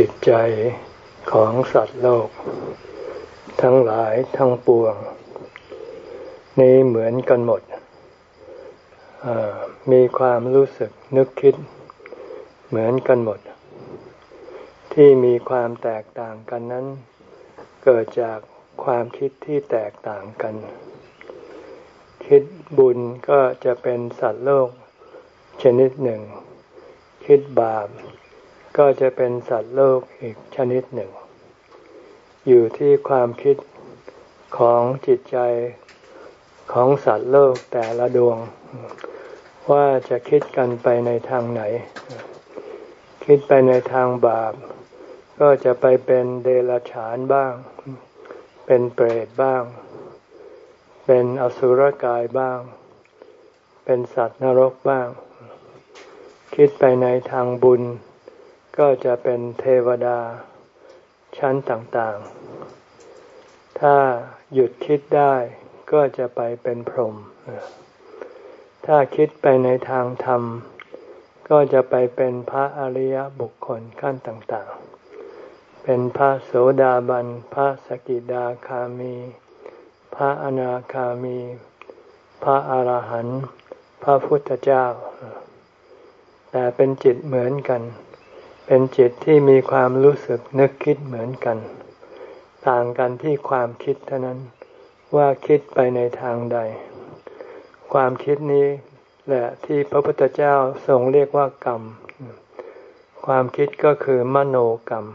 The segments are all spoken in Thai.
จิตใจของสัตว์โลก ทั้งหลายทั้งปวง นี้เหมือนกันหมด มีความรู้สึกนึกคิด เหมือนกันหมด ที่มีความแตกต่างกันนั้น เกิดจากความคิดที่แตกต่างกัน คิดบุญก็จะเป็นสัตว์โลกชนิดหนึ่ง คิดบาป ก็จะเป็นสัตว์โลกอีกชนิดหนึ่ง อยู่ที่ความคิดของจิตใจของสัตว์โลกแต่ละดวง ว่าจะคิดกันไปในทางไหน คิดไปในทางบาป ก็จะไปเป็นเดรัจฉานบ้าง เป็นเปรตบ้าง เป็นอสุรกายบ้าง เป็นสัตว์นรกบ้าง คิดไปในทางบุญ ก็จะเป็นเทวดาชั้นต่างๆ ถ้าหยุดคิดได้ก็จะไปเป็นพรหม ถ้าคิดไปในทางธรรม ก็จะไปเป็นพระอริยบุคคลขั้นต่างๆ เป็นพระโสดาบัน พระสกิดาคามี พระอนาคามี พระอรหันต์ พระพุทธเจ้า แต่เป็นจิตเหมือนกัน เป็นจิตที่มีความรู้สึกนึกคิดเหมือนกัน ต่างกันที่ความคิดเท่านั้นว่าคิดไปในทางใด ความคิดนี้แหละที่พระพุทธเจ้าทรงเรียกว่ากรรม ความคิดก็คือมโนกรรม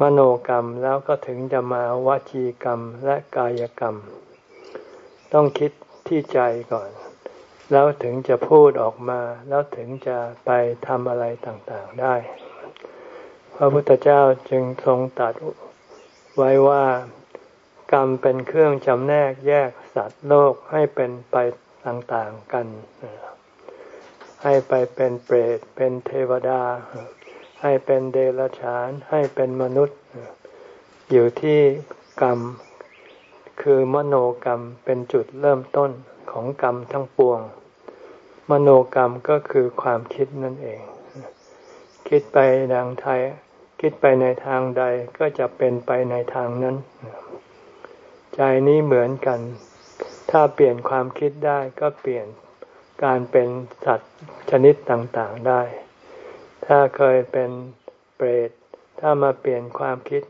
มโนกรรมแล้วก็ถึงจะมาวจีกรรมและกายกรรม ต้องคิดที่ใจก่อน แล้วถึงจะพูดออกมา แล้วถึงจะไปทำอะไรต่างๆได้ พระพุทธเจ้าจึงทรงตัดไว้ว่ากรรมเป็นเครื่องจำแนกแยกสัตว์โลกให้เป็นไปต่างๆกัน ให้ไปเป็นเปรต เป็นเทวดา ให้เป็นเดรัจฉาน ให้เป็นมนุษย์ อยู่ที่กรรม คือมโนกรรมเป็นจุดเริ่มต้นของกรรมทั้งปวง มโนกรรมก็คือความคิดนั่นเอง คิดไปทางไทย คิดไปในทางใดก็จะเป็นไปในทางนั้น ใจนี้เหมือนกัน ถ้าเปลี่ยนความคิดได้ก็เปลี่ยนการเป็นสัตว์ชนิดต่างๆได้ ถ้าเคยเป็นเปรต ถ้ามาเปลี่ยนความคิด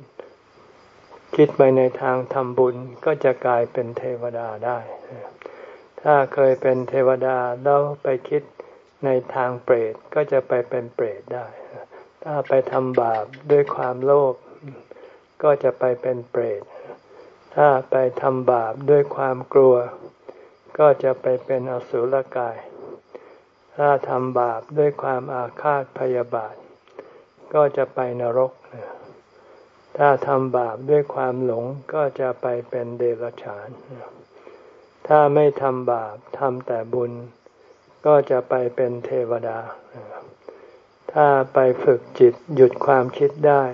คิดไปในทางทำบุญก็จะกลายเป็นเทวดาได้ ถ้าเคยเป็นเทวดาแล้วไปคิดในทางเปรตก็จะไปเป็นเปรตได้ ถ้าไปทำบาปด้วยความโลภก็จะไปเป็นเปรต ถ้าไปทำบาปด้วยความกลัว ก็จะไปเป็นอสุรกาย ถ้าทำบาปด้วยความอาฆาตพยาบาท ก็จะไปนรก ถ้าทำบาปด้วยความหลงก็จะไปเป็นเดรัจฉาน ถ้าไม่ทำบาปทำแต่บุญ ก็จะไปเป็นเทวดา ถ้าไปฝึกจิตหยุดความคิดได้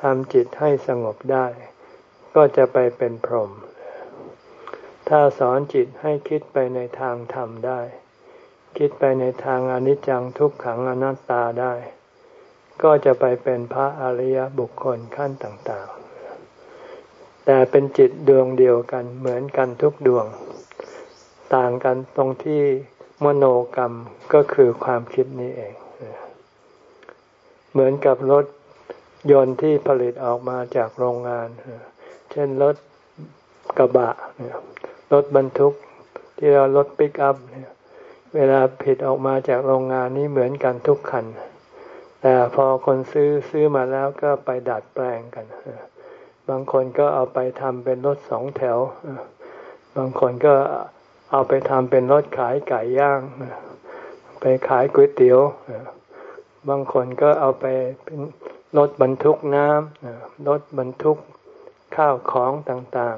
ทำจิตให้สงบได้ ก็จะไปเป็นพรหม ถ้าสอนจิตให้คิดไปในทางธรรมได้ คิดไปในทางอนิจจังทุกขังอนัตตาได้ ก็จะไปเป็นพระอริยบุคคลขั้นต่าง ๆ แต่เป็นจิตดวงเดียวกันเหมือนกันทุกดวง ต่างกันตรงที่มโนกรรมก็คือความคิดนี้เอง เหมือนกับรถยนต์ที่ผลิตออกมาจากโรงงาน เช่นรถกระบะ รถบรรทุกที่เรียกรถปิกอัพเวลาผลิตออกมาจากโรงงานนี้เหมือนกันทุกคัน แต่พอคนซื้อซื้อมาแล้วก็ไปดัดแปลงกัน บางคนก็เอาไปทำเป็นรถสองแถว บางคนก็ เอาไปทำเป็นรถขายไก่ย่าง ไปขายก๋วยเตี๋ยว บางคนก็เอาไปเป็นรถบรรทุกน้ำรถบรรทุกข้าวของต่าง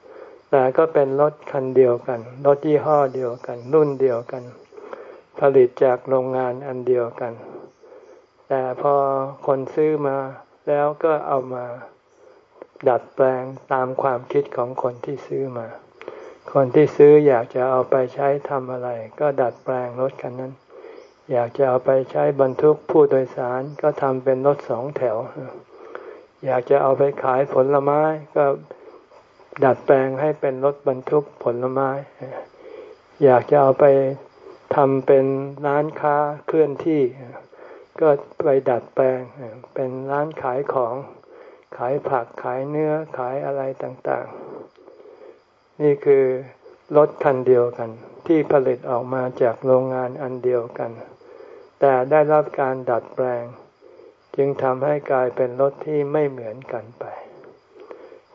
ๆ แต่ก็เป็นรถคันเดียวกัน รถยี่ห้อเดียวกัน รุ่นเดียวกัน ผลิตจากโรงงานอันเดียวกัน แต่พอคนซื้อมาแล้วก็เอามาดัดแปลงตามความคิดของคนที่ซื้อมา คนที่ซื้ออยากจะเอาไปใช้ทำอะไร ก็ดัดแปลงรถคันนั้น อยากจะเอาไปใช้บรรทุกผู้โดยสารก็ทำเป็นรถสองแถว อยากจะเอาไปขายผลไม้ก็ดัดแปลงให้เป็นรถบรรทุกผลไม้ อยากจะเอาไปทำเป็นร้านค้าเคลื่อนที่ ก็ไปดัดแปลงเป็นร้านขายของขายผักขายเนื้อขายอะไรต่างๆ นี่คือรถคันเดียวกัน ที่ผลิตออกมาจากโรงงานอันเดียวกัน แต่ได้รับการดัดแปลง จึงทำให้กลายเป็นรถที่ไม่เหมือนกันไป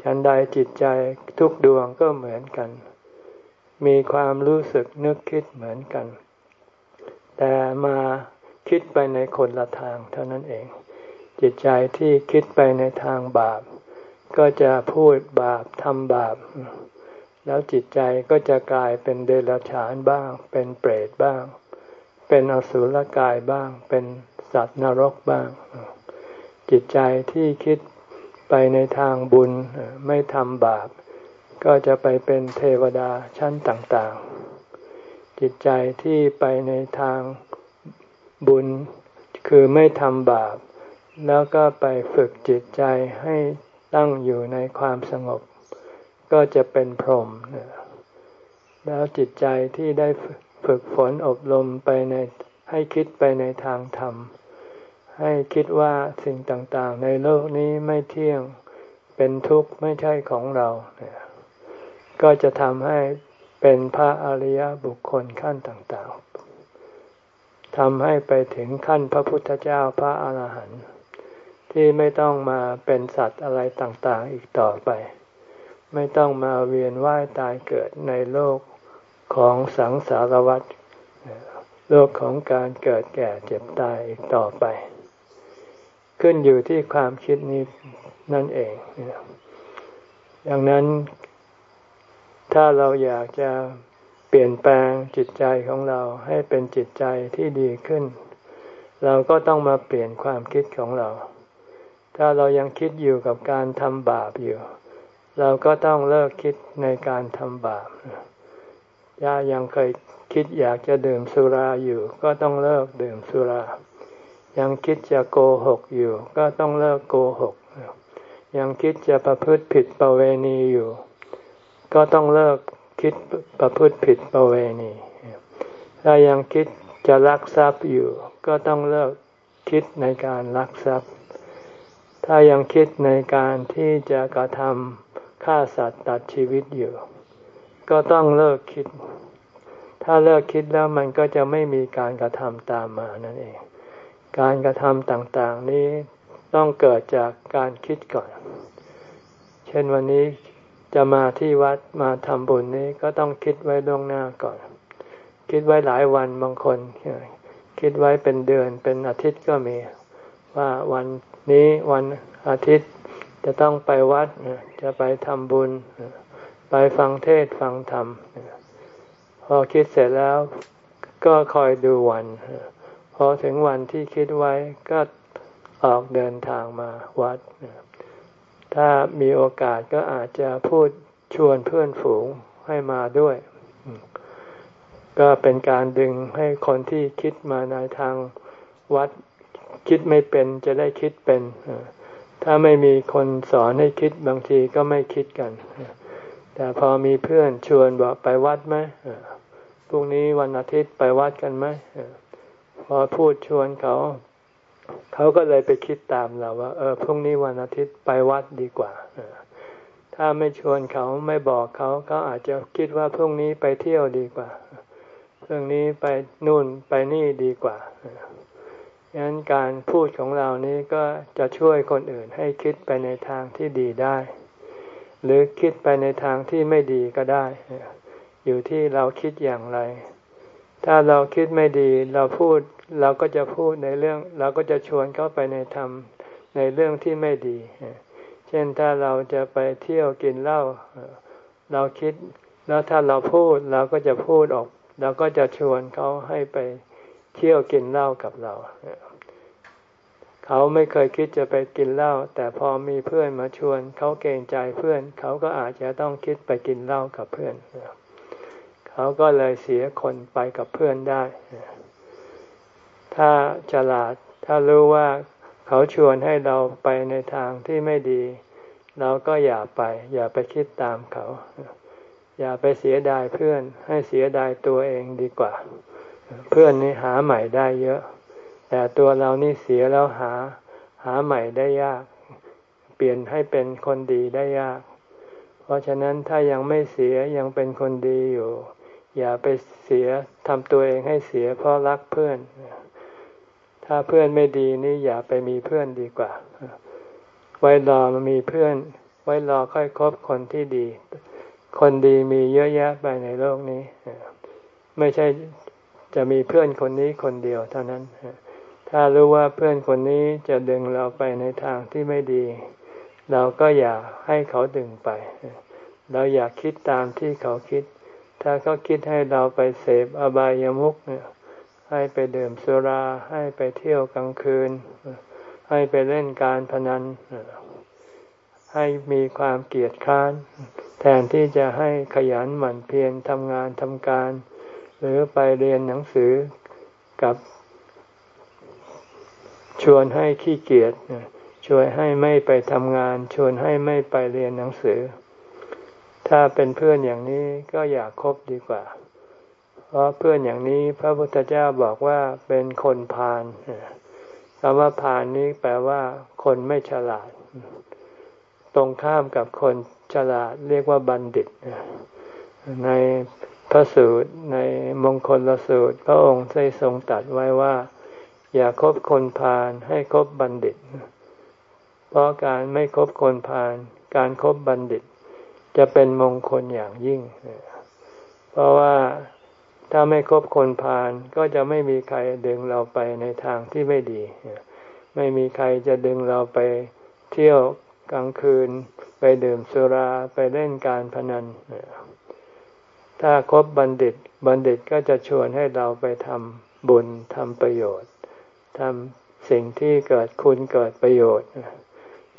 ฉันใดจิตใจทุกดวงก็เหมือนกัน มีความรู้สึกนึกคิดเหมือนกัน แต่มาคิดไปในคนละทางเท่านั้นเอง จิตใจที่คิดไปในทางบาป ก็จะพูดบาปทำบาป แล้วจิตใจก็จะกลายเป็นเดรัจฉานบ้าง เป็นเปรตบ้าง เป็นอสุรกายบ้าง เป็นสัตว์นรกบ้าง จิตใจที่คิดไปในทางบุญไม่ทำบาป ก็จะไปเป็นเทวดาชั้นต่างๆ จิตใจที่ไปในทางบุญคือไม่ทำบาป แล้วก็ไปฝึกจิตใจให้ตั้งอยู่ในความสงบ ก็จะเป็นพรหมแล้วจิตใจที่ได้ฝึกฝนอบรมไปในให้คิดไปในทางธรรม ให้คิดว่าสิ่งต่างๆ ในโลกนี้ไม่เที่ยงเป็นทุกข์ไม่ใช่ของเรา ก็จะทำให้เป็นพระอริยบุคคลขั้นต่างๆทำให้ไปถึงขั้นพระพุทธเจ้าพระอาหารหันต์ที่ไม่ต้องมาเป็นสัตว์อะไรต่างๆ อีกต่อไป ไม่ต้องมาเวียนว่ายตายเกิดในโลกของสังสารวัฏโลกของการเกิดแก่เจ็บตายอีกต่อไป ขึ้นอยู่ที่ความคิดนี้นั่นเองดังนั้นถ้าเราอยากจะเปลี่ยนแปลงจิตใจของเราให้เป็นจิตใจที่ดีขึ้น เราก็ต้องมาเปลี่ยนความคิดของเรา ถ้าเรายังคิดอยู่กับการทำบาปอยู่ เราก็ต้องเลิกคิดในการทำบาปย่ายังเคยคิดอยากจะดื่มสุราอยู่ ก็ต้องเลิกดื่มสุรา ยังคิดจะโกหกอยู่ ก็ต้องเลิกโกหก ยังคิดจะประพฤติผิดประเวณีอยู่ ก็ต้องเลิกคิดประพฤติผิดประเวณี ถ้ายังคิดจะลักทรัพย์อยู่ ก็ต้องเลิกคิดในการลักทรัพย์ ถ้ายังคิดในการที่จะกระทำ ฆ่าสัตว์ตัดชีวิตอยู่ ก็ต้องเลิกคิด ถ้าเลิกคิดแล้วมันก็จะไม่มีการกระทำตามมานั่นเอง การกระทำต่างๆนี้ต้องเกิดจากการคิดก่อน เช่นวันนี้จะมาที่วัดมาทำบุญนี้ก็ต้องคิดไว้ล่วงหน้าก่อน คิดไว้หลายวันบางคน คิดไว้เป็นเดือนเป็นอาทิตย์ก็มี ว่าวันนี้วันอาทิตย์ จะต้องไปวัดจะไปทำบุญ ไปฟังเทศฟังธรรม พอคิดเสร็จแล้วก็คอยดูวันพอถึงวันที่คิดไว้ก็ออกเดินทางมาวัด ถ้ามีโอกาสก็อาจจะพูดชวนเพื่อนฝูงให้มาด้วย ก็เป็นการดึงให้คนที่คิดมาในทางวัดคิดไม่เป็นจะได้คิดเป็น ถ้าไม่มีคนสอนให้คิดบางทีก็ไม่คิดกัน แต่พอมีเพื่อนชวนบอกไปวัดไหมพรุ่งนี้วันอาทิตย์ไปวัดกันไหมพอพูดชวนเขาเขาก็เลยไปคิดตามเราว่า เออพรุ่งนี้วันอาทิตย์ไปวัดดีกว่าถ้าไม่ชวนเขาไม่บอกเขาเขาอาจจะคิดว่าพรุ่งนี้ไปเที่ยวดีกว่าพรุ่งนี้ไปนู่นไปนี่ดีกว่า ดังนั้นการพูดของเรานี้ก็จะช่วยคนอื่นให้คิดไปในทางที่ดีได้ หรือคิดไปในทางที่ไม่ดีก็ได้ อยู่ที่เราคิดอย่างไร ถ้าเราคิดไม่ดีเราพูดเราก็จะพูดในเรื่อง เราก็จะชวนเขาไปในธรรมในเรื่องที่ไม่ดี เช่นถ้าเราจะไปเที่ยวกินเหล้าเราคิดแล้วถ้าเราพูดเราก็จะพูดออก เราก็จะชวนเขาให้ไป เที่ยวกินเหล้ากับเรา เขาไม่เคยคิดจะไปกินเหล้าแต่พอมีเพื่อนมาชวน เขาเกรงใจเพื่อน เขาก็อาจจะต้องคิดไปกินเหล้ากับเพื่อน เขาก็เลยเสียคนไปกับเพื่อนได้ ถ้าฉลาดถ้ารู้ว่าเขาชวนให้เราไปในทางที่ไม่ดี เราก็อย่าไป อย่าไปคิดตามเขา อย่าไปเสียดายเพื่อน ให้เสียดายตัวเองดีกว่า เพื่อนนี่หาใหม่ได้เยอะ แต่ตัวเรานี่เสียแล้วหาหาใหม่ได้ยาก เปลี่ยนให้เป็นคนดีได้ยาก เพราะฉะนั้นถ้ายังไม่เสียยังเป็นคนดีอยู่ อย่าไปเสียทำตัวเองให้เสียเพราะรักเพื่อน ถ้าเพื่อนไม่ดีนี่อย่าไปมีเพื่อนดีกว่า ไว้รอมามีเพื่อน ไว้รอค่อยคบคนที่ดี คนดีมีเยอะแยะไปในโลกนี้ ไม่ใช่ จะมีเพื่อนคนนี้คนเดียวเท่านั้น ถ้ารู้ว่าเพื่อนคนนี้จะดึงเราไปในทางที่ไม่ดี เราก็อย่าให้เขาดึงไป เราอย่าคิดตามที่เขาคิด ถ้าเขาคิดให้เราไปเสพอบายามุขเนี่ยให้ไปดื่มสุรา ให้ไปเที่ยวกลางคืน ให้ไปเล่นการพนัน ให้มีความเกียดค้าน แทนที่จะให้ขยันหมั่นเพียรทำงานทำการ หรือไปเรียนหนังสือกับชวนให้ขี้เกียจชวนให้ไม่ไปทำงาน ชวนให้ไม่ไปเรียนหนังสือ ถ้าเป็นเพื่อนอย่างนี้ก็อย่าคบดีกว่า เพราะเพื่อนอย่างนี้พระพุทธเจ้าบอกว่าเป็นคนพาลคำว่าพาลนี้แปลว่า คนไม่ฉลาด ตรงข้ามกับคนฉลาดเรียกว่าบัณฑิต ใน พระสูตรในมงคลละสูตร พระองค์ได้ทรงตัดไว้ว่า อย่าคบคนพาลให้คบบัณฑิต เพราะการไม่คบคนพาลการครบบัณฑิต จะเป็นมงคลอย่างยิ่ง เพราะว่าถ้าไม่คบคนพาลก็จะไม่มีใครดึงเราไปในทางที่ไม่ดี ไม่มีใครจะดึงเราไปเที่ยวกลางคืน ไปดื่มสุราไปเล่นการพนัน ถ้าคบบัณฑิตบัณฑิตก็จะชวนให้เราไปทำบุญทำประโยชน์ทำสิ่งที่เกิดคุณเกิดประโยชน์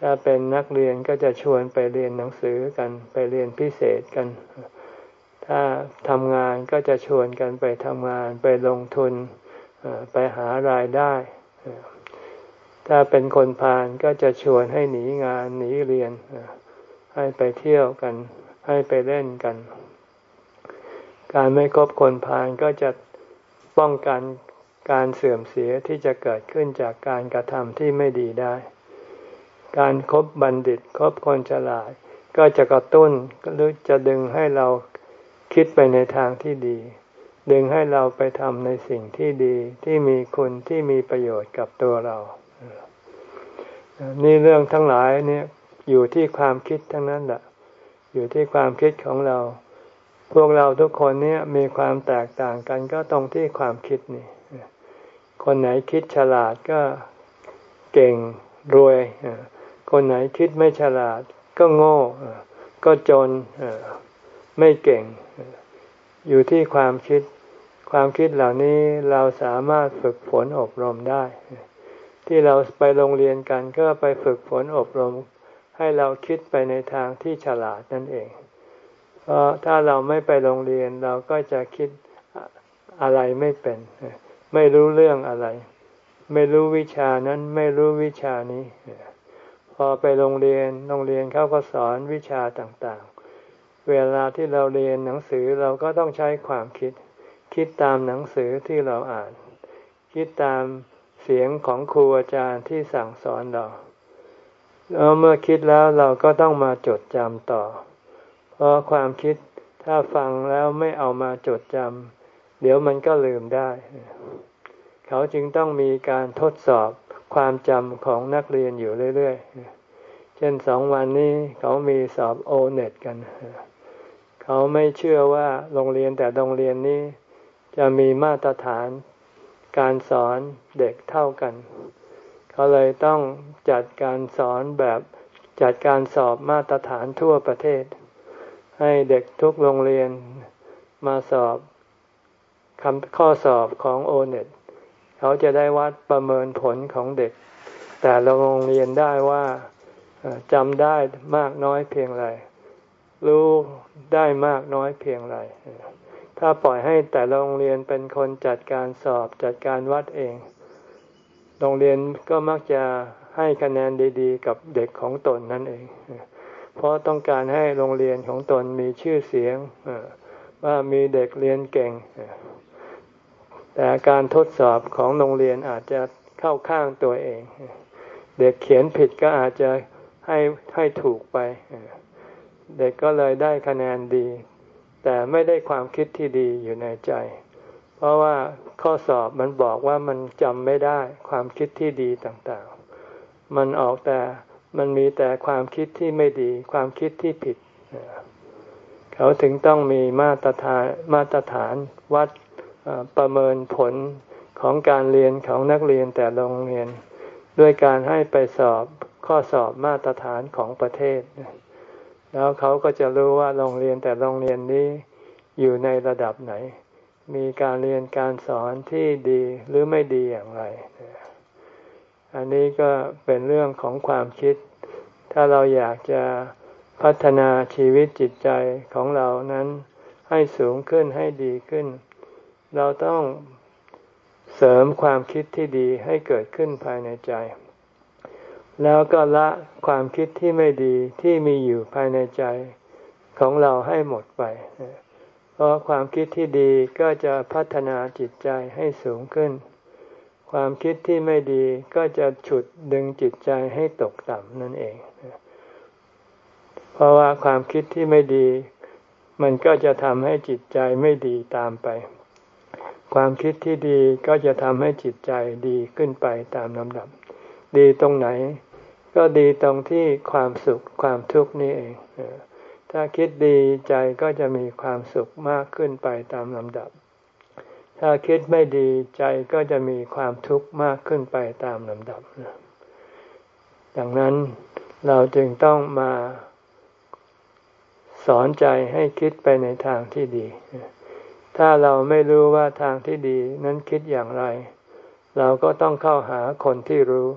ถ้าเป็นนักเรียนก็จะชวนไปเรียนหนังสือกันไปเรียนพิเศษกัน ถ้าทำงานก็จะชวนกันไปทำงานไปลงทุนไปหารายได้ ถ้าเป็นคนพาลก็จะชวนให้หนีงานหนีเรียนให้ไปเที่ยวกัน ให้ไปเล่นกัน การไม่คบคนพาลก็จะป้องกันการเสื่อมเสียที่จะเกิดขึ้นจากการกระทำที่ไม่ดีได้ การครบบัณฑิตคบคนฉลาด ก็จะกระตุ้นหรือจะดึงให้เราคิดไปในทางที่ดี ดึงให้เราไปทำในสิ่งที่ดีที่มีคุณที่มีประโยชน์กับตัวเรา นี่เรื่องทั้งหลายเนี่ยอยู่ที่ความคิดทั้งนั้นแหละอยู่ที่ความคิดของเรา พวกเราทุกคนเนี่ยมีความแตกต่างกันก็ตรงที่ความคิดนี่ คนไหนคิดฉลาดก็เก่งรวย คนไหนคิดไม่ฉลาดก็โง่ ก็จนไม่เก่ง อยู่ที่ความคิด ความคิดเหล่านี้เราสามารถฝึกฝนอบรมได้ ที่เราไปโรงเรียนกันก็ไปฝึกฝนอบรม ให้เราคิดไปในทางที่ฉลาดนั่นเอง เพราะถ้าเราไม่ไปโรงเรียนเราก็จะคิดอะไรไม่เป็น ไม่รู้เรื่องอะไร ไม่รู้วิชานั้นไม่รู้วิชานี้ พอไปโรงเรียนโรงเรียนเขาก็สอนวิชาต่างๆ เวลาที่เราเรียนหนังสือเราก็ต้องใช้ความคิด คิดตามหนังสือที่เราอ่าน คิดตามเสียงของครูอาจารย์ที่สั่งสอนเราแล้วเมื่อคิดแล้วเราก็ต้องมาจดจำต่อ เพราะความคิดถ้าฟังแล้วไม่เอามาจดจำเดี๋ยวมันก็ลืมได้ เขาจึงต้องมีการทดสอบความจำของนักเรียนอยู่เรื่อยๆ เช่นสองวันนี้เขามีสอบโอเน็ตกัน เขาไม่เชื่อว่าโรงเรียนแต่โรงเรียนนี้ จะมีมาตรฐานการสอนเด็กเท่ากัน เขาเลยต้องจัดการสอนแบบจัดการสอบมาตรฐานทั่วประเทศ ให้เด็กทุกโรงเรียนมาสอบคำข้อสอบของโอเน็ตเขาจะได้วัดประเมินผลของเด็ก แต่ละโรงเรียนได้ว่าจำได้มากน้อยเพียงไรรู้ได้มากน้อยเพียงไรถ้าปล่อยให้แต่โรงเรียนเป็นคนจัดการสอบจัดการวัดเอง โรงเรียนก็มักจะให้คะแนนดี ๆ กับเด็กของตนนั่นเอง เพราะต้องการให้โรงเรียนของตนมีชื่อเสียงว่ามีเด็กเรียนเก่ง แต่การทดสอบของโรงเรียนอาจจะเข้าข้างตัวเอง เด็กเขียนผิดก็อาจจะให้ให้ถูกไป เด็กก็เลยได้คะแนนดี แต่ไม่ได้ความคิดที่ดีอยู่ในใจ เพราะว่าข้อสอบมันบอกว่ามันจำไม่ได้ความคิดที่ดีต่างๆ มันออกแต่ มันมีแต่ความคิดที่ไม่ดี ความคิดที่ผิด เขาถึงต้องมีมาตรฐานมาตรฐานวัดประเมินผลของการเรียนของนักเรียนแต่โรงเรียน ด้วยการให้ไปสอบข้อสอบมาตรฐานของประเทศ แล้วเขาก็จะรู้ว่าโรงเรียนแต่โรงเรียนนี้อยู่ในระดับไหน มีการเรียนการสอนที่ดีหรือไม่ดีอย่างไร อันนี้ก็เป็นเรื่องของความคิด ถ้าเราอยากจะพัฒนาชีวิตจิตใจของเรานั้นให้สูงขึ้นให้ดีขึ้น เราต้องเสริมความคิดที่ดีให้เกิดขึ้นภายในใจ แล้วก็ละความคิดที่ไม่ดีที่มีอยู่ภายในใจของเราให้หมดไป เพราะความคิดที่ดีก็จะพัฒนาจิตใจให้สูงขึ้น ความคิดที่ไม่ดีก็จะฉุดดึงจิตใจให้ตกต่ำนั่นเอง เพราะว่าความคิดที่ไม่ดี มันก็จะทำให้จิตใจไม่ดีตามไป ความคิดที่ดีก็จะทำให้จิตใจดีขึ้นไปตามลำดับ ดีตรงไหน ก็ดีตรงที่ความสุขความทุกข์นี่เอง ถ้าคิดดีใจก็จะมีความสุขมากขึ้นไปตามลำดับ ถ้าคิดไม่ดีใจก็จะมีความทุกข์มากขึ้นไปตามลำดับ ดังนั้นเราจึงต้องมาสอนใจให้คิดไปในทางที่ดี ถ้าเราไม่รู้ว่าทางที่ดีนั้นคิดอย่างไร เราก็ต้องเข้าหาคนที่รู้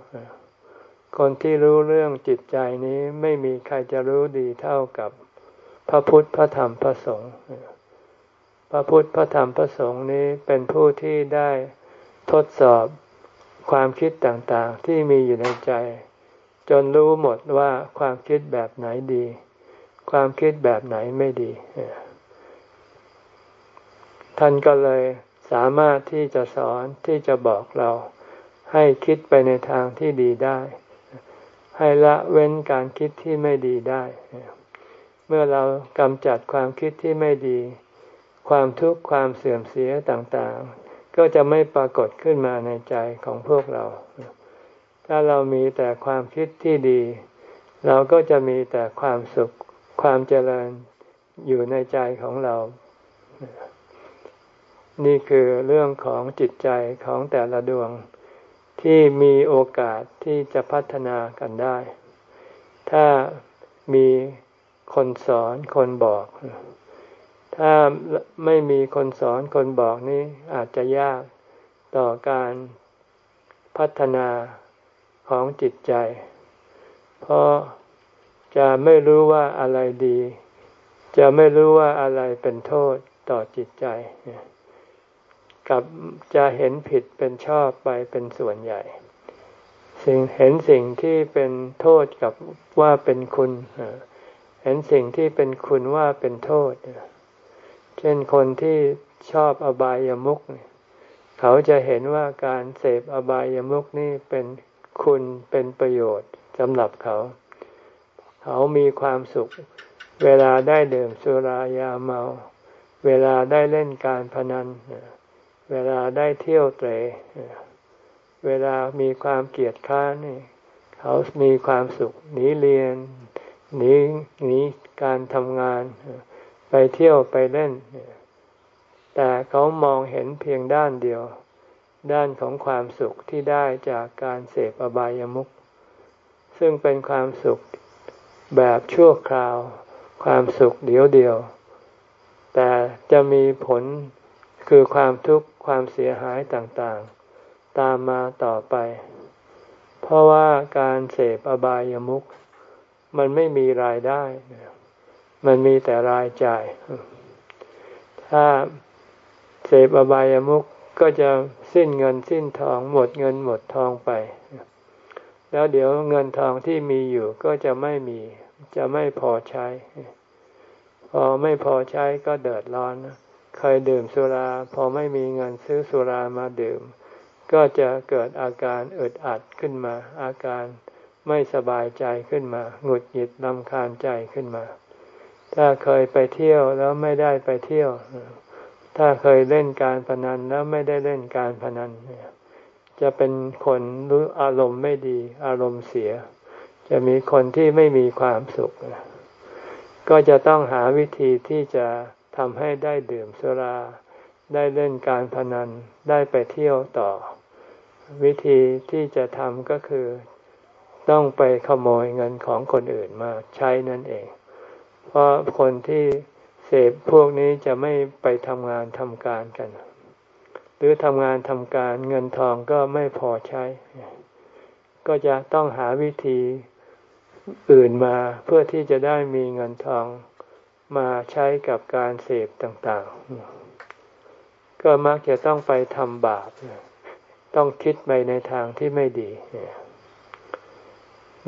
คนที่รู้เรื่องจิตใจนี้ไม่มีใครจะรู้ดีเท่ากับพระพุทธพระธรรมพระสงฆ์ พระพุทธพระธรรมพระสงฆ์นี้เป็นผู้ที่ได้ทดสอบความคิดต่างๆ ที่มีอยู่ในใจ จนรู้หมดว่าความคิดแบบไหนดี ความคิดแบบไหนไม่ดี ท่านก็เลยสามารถที่จะสอนที่จะบอกเราให้คิดไปในทางที่ดีได้ ให้ละเว้นการคิดที่ไม่ดีได้ เมื่อเรากำจัดความคิดที่ไม่ดี ความทุกข์ความเสื่อมเสียต่างๆ ก็จะไม่ปรากฏขึ้นมาในใจของพวกเรา ถ้าเรามีแต่ความคิดที่ดี เราก็จะมีแต่ความสุขความเจริญอยู่ในใจของเรา นี่คือเรื่องของจิตใจของแต่ละดวงที่มีโอกาสที่จะพัฒนากันได้ ถ้ามีคนสอนคนบอก ถ้าไม่มีคนสอนคนบอกนี่อาจจะยากต่อการพัฒนาของจิตใจ เพราะจะไม่รู้ว่าอะไรดี จะไม่รู้ว่าอะไรเป็นโทษต่อจิตใจ กับจะเห็นผิดเป็นชอบไปเป็นส่วนใหญ่ สิ่งเห็นสิ่งที่เป็นโทษกับว่าเป็นคุณ เห็นสิ่งที่เป็นคุณว่าเป็นโทษเเช่นคนที่ชอบอบายามุขเขาจะเห็นว่าการเสพอบายามุขนี่เป็นคุณเป็นประโยชน์สำหรับเขา เขามีความสุข เวลาได้ดื่มสุรายาเมา เวลาได้เล่นการพนัน เวลาได้เที่ยวเตะเวลามีความเกียดค้านนี่เขามีความสุขหนีเรียนหนีหนีการทำงาน ไปเที่ยวไปเล่น แต่เขามองเห็นเพียงด้านเดียว ด้านของความสุขที่ได้จากการเสพอบายามุข ซึ่งเป็นความสุขแบบชั่วคราว ความสุขเดียวเดียว แต่จะมีผลคือความทุกข์ความเสียหายต่างๆ ตามมาต่อไป เพราะว่าการเสพอบายามุข มันไม่มีรายได้ มันมีแต่รายจ่าย ถ้าเสพอบายามุขก็จะสิ้นเงินสิ้นทอง หมดเงินหมดทองไป แล้วเดี๋ยวเงินทองที่มีอยู่ก็จะไม่มีจะไม่พอใช้ พอไม่พอใช้ก็เดือดร้อนเคยดื่มสุรา พอไม่มีเงินซื้อสุรามาดื่ม ก็จะเกิดอาการอึดอัดขึ้นมา อาการไม่สบายใจขึ้นมา หงุดหงิดลำคาญใจขึ้นมา ถ้าเคยไปเที่ยวแล้วไม่ได้ไปเที่ยว ถ้าเคยเล่นการพนันแล้วไม่ได้เล่นการพนันจะเป็นคนรู้อารมณ์ไม่ดี อารมณ์เสีย จะมีคนที่ไม่มีความสุข ก็จะต้องหาวิธีที่จะทำให้ได้ดื่มสุรา ได้เล่นการพนัน ได้ไปเที่ยวต่อ วิธีที่จะทำก็คือ ต้องไปขโมยเงินของคนอื่นมาใช้นั่นเอง เพราะคนที่เสพพวกนี้จะไม่ไปทำงานทำการกัน หรือทำงานทำการเงินทองก็ไม่พอใช้ ก็จะต้องหาวิธีอื่นมาเพื่อที่จะได้มีเงินทองมาใช้กับการเสพต่างๆ ก็มักจะต้องไปทำบาป ต้องคิดไปในทางที่ไม่ดี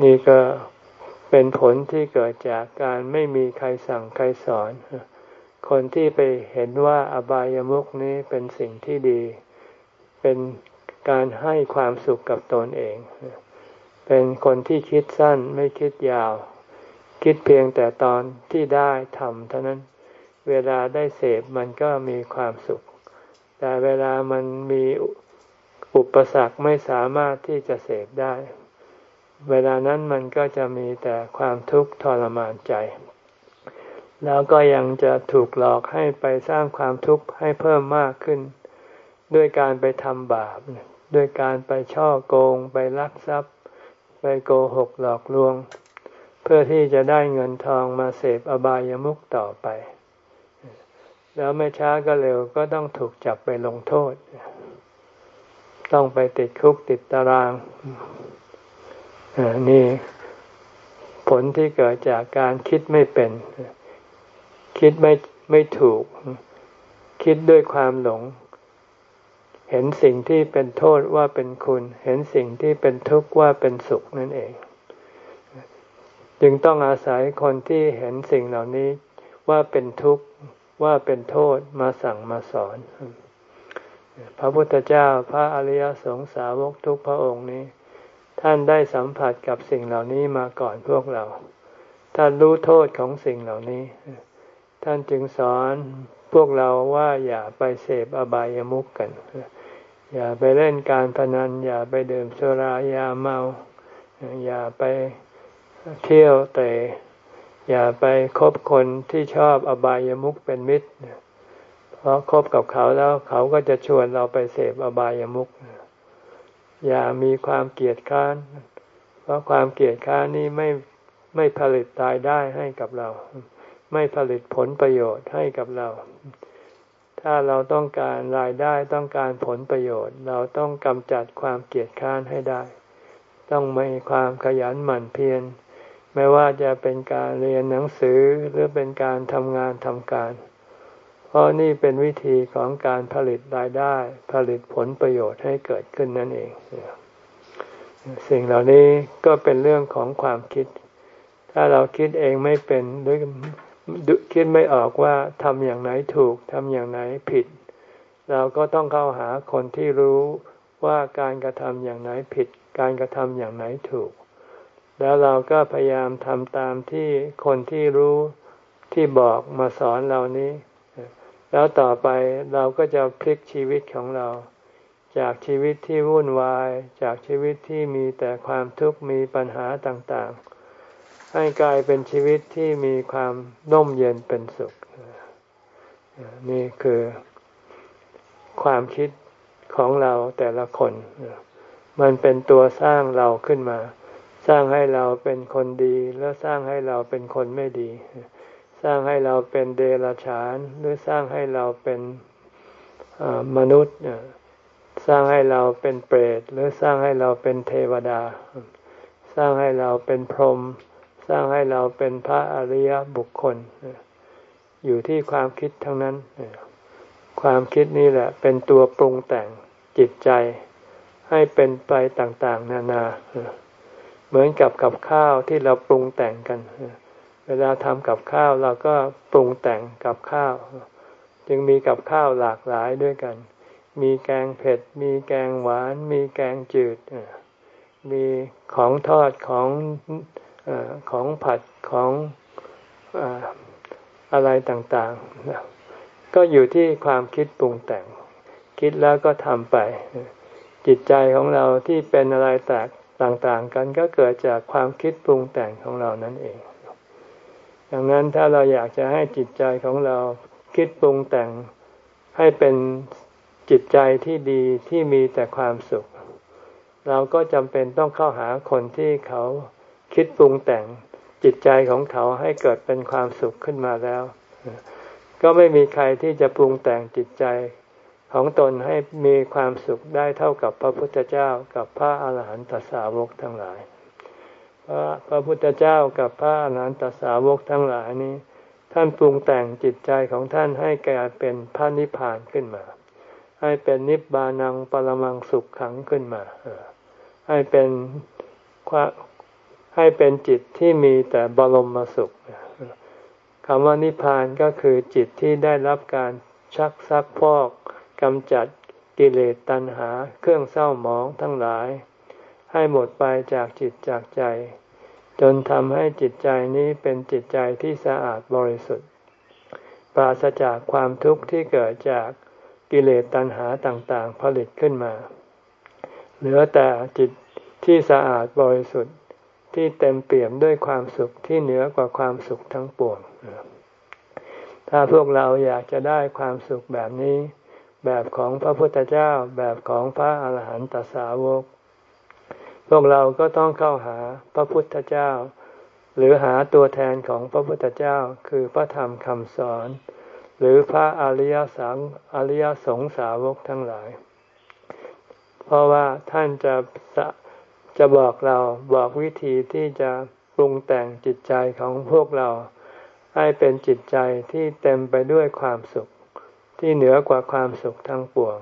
นี่ก็ เป็นผลที่เกิดจากการไม่มีใครสั่งใครสอน คนที่ไปเห็นว่าอบายามุขนี้เป็นสิ่งที่ดี เป็นการให้ความสุขกับตนเอง เป็นคนที่คิดสั้นไม่คิดยาว คิดเพียงแต่ตอนที่ได้ทำเท่านั้น เวลาได้เสพมันก็มีความสุข แต่เวลามันมีอุปสรรคไม่สามารถที่จะเสพได้ เวลานั้นมันก็จะมีแต่ความทุกข์ทรมานใจ แล้วก็ยังจะถูกหลอกให้ไปสร้างความทุกข์ให้เพิ่มมากขึ้น ด้วยการไปทำบาป ด้วยการไปช่อโกง ไปลักทรัพย์ ไปโกหกหลอกลวง เพื่อที่จะได้เงินทองมาเสพอบายามุขต่อไป แล้วไม่ช้าก็เร็วก็ต้องถูกจับไปลงโทษ ต้องไปติดคุกติดตาราง นี่ผลที่เกิดจากการคิดไม่เป็น คิดไม่ไม่ถูก คิดด้วยความหลง เห็นสิ่งที่เป็นโทษว่าเป็นคุณ เห็นสิ่งที่เป็นทุกข์ว่าเป็นสุขนั่นเอง จึงต้องอาศัยคนที่เห็นสิ่งเหล่านี้ว่าเป็นทุกข์ว่าเป็นโทษมาสั่งมาสอน พระพุทธเจ้าพระอริยสงสาวกทุกพระองค์นี้ ท่านได้สัมผัสกับสิ่งเหล่านี้มาก่อนพวกเรา ท่านรู้โทษของสิ่งเหล่านี้ ท่านจึงสอนพวกเราว่าอย่าไปเสพอบายามุกกัน อย่าไปเล่นการพนัน อย่าไปดื่มสุรายาเมา อย่าไปเที่ยวแต่อย่าไปคบคนที่ชอบอบายามุขเป็นมิตร เพราะคบกับเขาแล้วเขาก็จะชวนเราไปเสพอบายามุข อย่ามีความเกลียดค้าน เพราะความเกลียดค้านนี้ไม่ไม่ผลิตตายได้ให้กับเรา ไม่ผลิตผลประโยชน์ให้กับเรา ถ้าเราต้องการรายได้ต้องการผลประโยชน์ เราต้องกำจัดความเกลียดค้านให้ได้ ต้องมีความขยันหมั่นเพียรไม่ว่าจะเป็นการเรียนหนังสือหรือเป็นการทำงานทำการ เพราะนี่เป็นวิธีของการผลิตรายได้ ผลิตผลประโยชน์ให้เกิดขึ้นนั่นเอง สิ่งเหล่านี้ก็เป็นเรื่องของความคิด ถ้าเราคิดเองไม่เป็นหรือคิดไม่ออกว่าทำอย่างไหนถูกทำอย่างไหนผิด เราก็ต้องเข้าหาคนที่รู้ว่าการกระทำอย่างไหนผิด การกระทำอย่างไหนถูก แล้วเราก็พยายามทำตามที่คนที่รู้ที่บอกมาสอนเรานี้ แล้วต่อไปเราก็จะพลิกชีวิตของเรา จากชีวิตที่วุ่นวาย จากชีวิตที่มีแต่ความทุกข์มีปัญหาต่างๆ ให้กลายเป็นชีวิตที่มีความน่มเย็นเป็นสุข นี่คือความคิดของเราแต่ละคน มันเป็นตัวสร้างเราขึ้นมา สร้างให้เราเป็นคนดี แล้วสร้างให้เราเป็นคนไม่ดี สร้างให้เราเป็นเดรัจฉาน หรือสร้างให้เราเป็นมนุษย์สร้างให้เราเป็นเปรต หรือสร้างให้เราเป็นเทวดา สร้างให้เราเป็นพรหมสร้างให้เราเป็นพระอริยบุคคล อยู่ที่ความคิดทั้งนั้น ความคิดนี่แหละ เป็นตัวปรุงแต่งจิตใจ ให้เป็นไปต่างๆ นานา เหมือนกับกับข้าวที่เราปรุงแต่งกันเเวลาทำกับข้าวเราก็ปรุงแต่งกับข้าว จึงมีกับข้าวหลากหลายด้วยกัน มีแกงเผ็ด มีแกงหวาน มีแกงจืด มีของทอดของอของผัดของอะไรต่างๆ ก็อยู่ที่ความคิดปรุงแต่ง คิดแล้วก็ทำไป จิตใจของเราที่เป็นอะไรแตกต่างๆ กันก็เกิดจากความคิดปรุงแต่งของเรานั่นเอง ดังนั้นถ้าเราอยากจะให้จิตใจของเราคิดปรุงแต่งให้เป็นจิตใจที่ดีที่มีแต่ความสุข เราก็จำเป็นต้องเข้าหาคนที่เขาคิดปรุงแต่งจิตใจของเขาให้เกิดเป็นความสุขขึ้นมาแล้ว ก็ไม่มีใครที่จะปรุงแต่งจิตใจของตนให้มีความสุขได้เท่ากับพระพุทธเจ้ากับพระอาหารหันตสาวกทั้งหลาย พระพระพุทธเจ้ากับพระอาหารหันตสาวกทั้งหลายนี้ ท่านปรุงแต่งจิตใจของท่านให้กลายเป็นพระนิพพานขึ้นมา ให้เป็นนิพพานังปรมังสุขขังขึ้นมา ให้เป็นให้เป็นจิตที่มีแต่บรมสุขคำว่านิพพานก็คือจิตที่ได้รับการชักซักพอกกำจัดกิเลสตัณหา เครื่องเศร้าหมองทั้งหลาย ให้หมดไปจากจิตจากใจ จนทำให้จิตใจนี้เป็นจิตใจที่สะอาดบริสุทธิ์ ปราศจากความทุกข์ที่เกิดจากกิเลสตัณหาต่างๆ ผลิตขึ้นมา เหลือแต่จิตที่สะอาดบริสุทธิ์ที่เต็มเปี่ยมด้วยความสุขที่เหนือกว่าความสุขทั้งปวง ถ้าพวกเราอยากจะได้ความสุขแบบนี้ แบบของพระพุทธเจ้า แบบของพระอาหารหันตสาวก พวกเราก็ต้องเข้าหาพระพุทธเจ้า หรือหาตัวแทนของพระพุทธเจ้า คือพระธรรมคำสอน หรือพระอริยสังอริยสงสาวกทั้งหลาย เพราะว่าท่านจะจะบอกเราบอกวิธีที่จะปรุงแต่งจิตใจของพวกเรา ให้เป็นจิตใจที่เต็มไปด้วยความสุข ที่เหนือกว่าความสุขทั้งปวง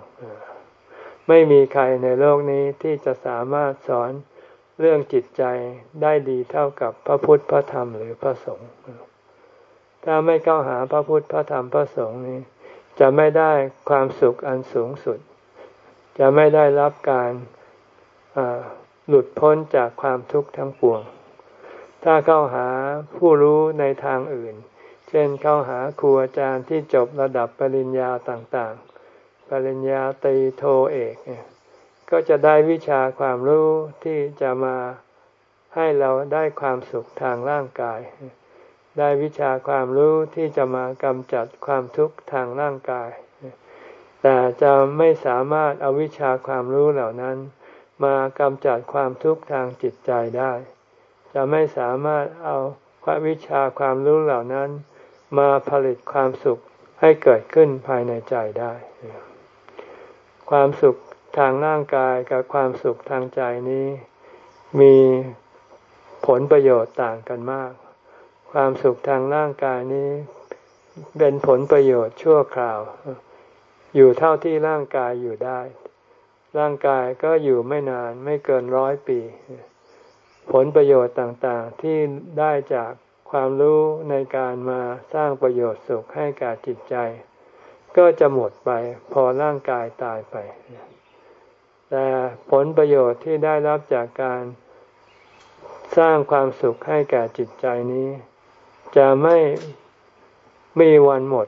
ไม่มีใครในโลกนี้ที่จะสามารถสอนเรื่องจิตใจได้ดีเท่ากับพระพุทธพระธรรมหรือพระสงฆ์ถ้าไม่เข้าหาพระพุทธพระธรรมพระสงฆ์นี้จะไม่ได้ความสุขอันสูงสุด จะไม่ได้รับการหลุดพ้นจากความทุกข์ทั้งปวง ถ้าเข้าหาผู้รู้ในทางอื่น เช่นเข้าหาครูอาจารย์ที่จบระดับปริญญาต่าง ปริญญาตรีโทเอก ก็จะได้วิชาความรู้ที่จะมาให้เราได้ความสุขทางร่างกาย ได้วิชาความรู้ที่จะมากำจัดความทุกข์ทางร่างกาย แต่จะไม่สามารถเอาวิชาความรู้เหล่านั้น มากำจัดความทุกข์ทางจิตใจได้ จะไม่สามารถเอาวิชาความรู้เหล่านั้น มาผลิตความสุขให้เกิดขึ้นภายในใจได้ ความสุขทางร่างกายกับความสุขทางใจนี้ มีผลประโยชน์ต่างกันมาก ความสุขทางร่างกายนี้ เป็นผลประโยชน์ชั่วคราว อยู่เท่าที่ร่างกายอยู่ได้ ร่างกายก็อยู่ไม่นานไม่เกินร้อยปี ผลประโยชน์ต่างๆ ที่ได้จากความรู้ในการมาสร้างประโยชน์สุขให้กับจิตใจ ก็จะหมดไปพอร่างกายตายไป แต่ผลประโยชน์ที่ได้รับจากการสร้างความสุขให้แก่จิตใจนี้ จะไม่มีวันหมด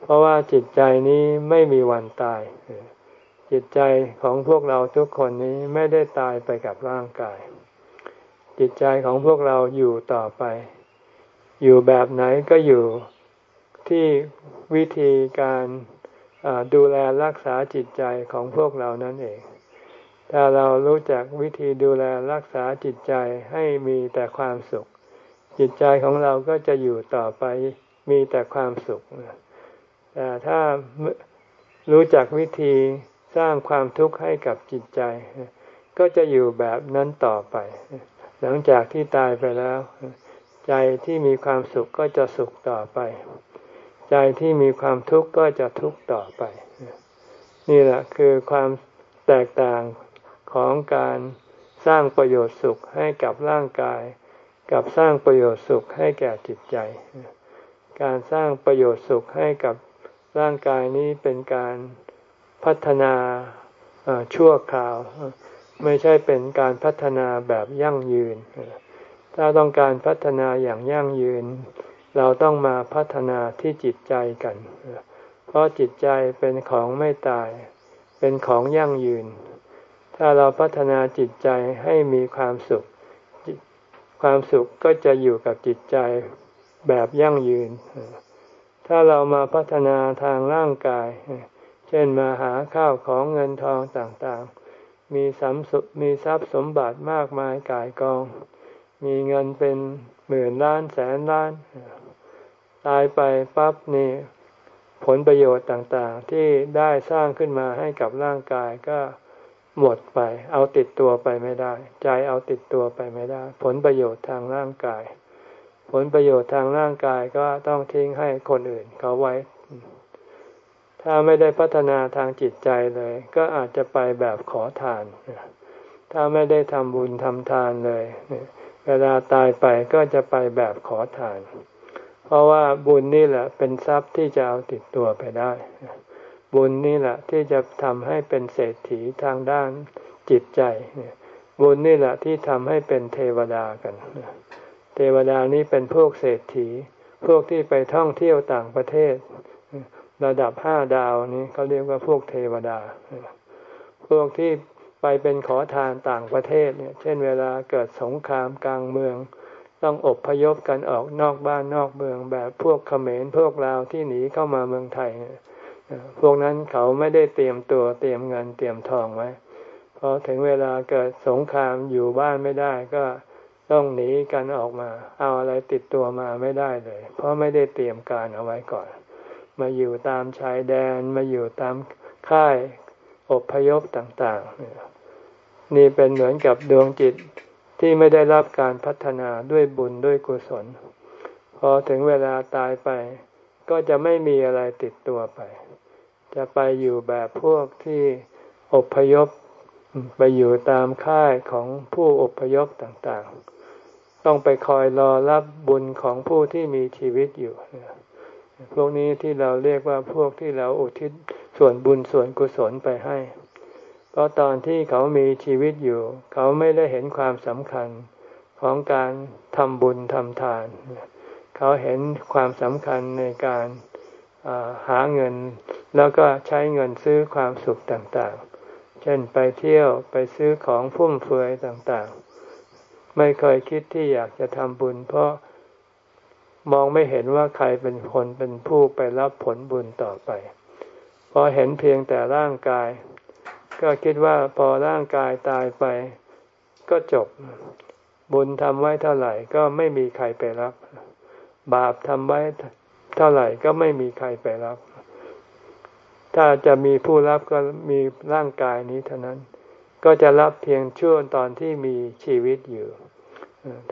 เพราะว่าจิตใจนี้ไม่มีวันตาย จิตใจของพวกเราทุกคนนี้ไม่ได้ตายไปกับร่างกาย จิตใจของพวกเราอยู่ต่อไป อยู่แบบไหนก็อยู่ ที่วิธีการดูแลรักษาจิตใจของพวกเรานั่นเอง ถ้าเรารู้จักวิธีดูแลรักษาจิตใจให้มีแต่ความสุข จิตใจของเราก็จะอยู่ต่อไปมีแต่ความสุข แต่ถ้ารู้จักวิธีสร้างความทุกข์ให้กับจิตใจ ก็จะอยู่แบบนั้นต่อไป หลังจากที่ตายไปแล้ว ใจที่มีความสุขก็จะสุขต่อไป ใจใจที่มีความทุกข์ก็จะทุกข์ต่อไป นี่แหละคือความแตกต่างของการสร้างประโยชน์สุขให้กับร่างกาย กับสร้างประโยชน์สุขให้แก่จิตใจ การสร้างประโยชน์สุขให้กับร่างกายนี้เป็นการพัฒนาชั่วคราว ไม่ใช่เป็นการพัฒนาแบบยั่งยืน ถ้าต้องการพัฒนาอย่างยั่งยืน เราต้องมาพัฒนาที่จิตใจกัน เพราะจิตใจเป็นของไม่ตาย เป็นของยั่งยืน ถ้าเราพัฒนาจิตใจให้มีความสุข ความสุขก็จะอยู่กับจิตใจแบบยั่งยืน ถ้าเรามาพัฒนาทางร่างกาย เช่นมาหาข้าวของเงินทองต่างๆ มีสัมสุมีทรัพย์สมบัติมากมายกายกอง มีเงินเป็นหมื่นล้านแสนล้าน ตายไปปั๊บนี่ผลประโยชน์ต่างๆ ที่ได้สร้างขึ้นมาให้กับร่างกายก็หมดไป เอาติดตัวไปไม่ได้ ใจเอาติดตัวไปไม่ได้ ผลประโยชน์ทางร่างกาย ผลประโยชน์ทางร่างกายก็ต้องทิ้งให้คนอื่นเขาไว้ ถ้าไม่ได้พัฒนาทางจิตใจเลย ก็อาจจะไปแบบขอทาน ถ้าไม่ได้ทำบุญทำทานเลย เวลาตายไปก็จะไปแบบขอทาน เพราะว่าบุญนี่แหละเป็นทรัพย์ที่จะเอาติดตัวไปได้ บุญนี่แหละที่จะทำให้เป็นเศรษฐีทางด้านจิตใจ บุญนี่แหละที่ทำให้เป็นเทวดากัน เทวดานี้เป็นพวกเศรษฐี พวกที่ไปท่องเที่ยวต่างประเทศ ระดับห้าดาวนี้เขาเรียกว่าพวกเทวดา พวกที่ไปเป็นขอทานต่างประเทศเนี่ย เช่นเวลาเกิดสงครามกลางเมือง ต้องอบพยพกันออกนอกบ้านนอกเมืองแบบพวกเขมรพวกลาวที่หนีเข้ามาเมืองไทยพวกนั้นเขาไม่ได้เตรียมตัวเตรียมเงินเตรียมทองไว้พอถึงเวลาเกิดสงครามอยู่บ้านไม่ได้ก็ต้องหนีกันออกมา เอาอะไรติดตัวมาไม่ได้เลย เพราะไม่ได้เตรียมการเอาไว้ก่อน มาอยู่ตามชายแดนมาอยู่ตามค่ายอบพยพต่างๆ นี่เป็นเหมือนกับดวงจิต ที่ไม่ได้รับการพัฒนาด้วยบุญด้วยกุศล พอถึงเวลาตายไป ก็จะไม่มีอะไรติดตัวไป จะไปอยู่แบบพวกที่อบพยพไปอยู่ตามค่ายของผู้อบพยพต่างๆ ต้องไปคอยรอรับบุญของผู้ที่มีชีวิตอยู่พวกนี้ที่เราเรียกว่าพวกที่เราอุทิศส่วนบุญส่วนกุศลไปให้ เพราะตอนที่เขามีชีวิตอยู่ เขาไม่ได้เห็นความสำคัญของการทำบุญทำทาน เขาเห็นความสำคัญในการหาเงิน แล้วก็ใช้เงินซื้อความสุขต่างๆ เช่นไปเที่ยวไปซื้อของฟุ่มเฟือยต่างๆ ไม่เคยคิดที่อยากจะทำบุญ เพราะมองไม่เห็นว่าใครเป็นคนเป็นผู้ไปรับผลบุญต่อไป พอเห็นเพียงแต่ร่างกาย ก็คิดว่าพอร่างกายตายไป ก็จบ บุญทำไว้เท่าไหร่ก็ไม่มีใครไปรับ บาปทำไว้เท่าไหร่ก็ไม่มีใครไปรับ ถ้าจะมีผู้รับก็มีร่างกายนี้เท่านั้น ก็จะรับเพียงช่วงตอนที่มีชีวิตอยู่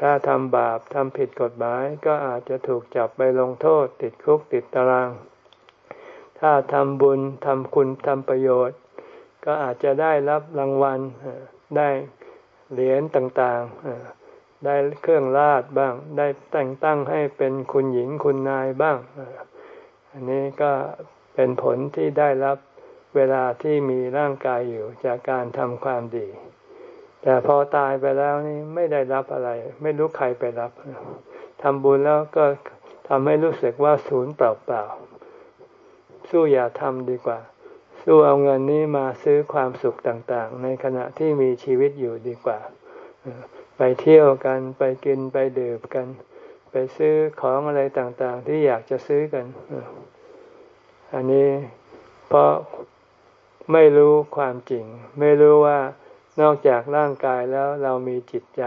ถ้าทำบาปทำผิดกฎหมายก็อาจจะถูกจับไปลงโทษ ติดคุกติดตาราง ถ้าทำบุญทำคุณทำประโยชน์ ก็อาจจะได้รับรางวัลได้เหรียญต่างๆ ได้เครื่องราชบ้าง ได้แต่งตั้งให้เป็นคุณหญิงคุณนายบ้าง อันนี้ก็เป็นผลที่ได้รับเวลาที่มีร่างกายอยู่จากการทำความดี แต่พอตายไปแล้วนี่ไม่ได้รับอะไร ไม่รู้ใครไปรับทำบุญแล้วก็ทำให้รู้สึกว่าศูนย์เปล่าๆ สู้อย่าทำดีกว่า สู้เอาเงินนี้มาซื้อความสุขต่างๆ ในขณะที่มีชีวิตอยู่ดีกว่า ไปเที่ยวกันไปกินไปดื่มกัน ไปซื้อของอะไรต่างๆ ที่อยากจะซื้อกัน อันนี้เพราะไม่รู้ความจริง ไม่รู้ว่านอกจากร่างกายแล้วเรามีจิตใจ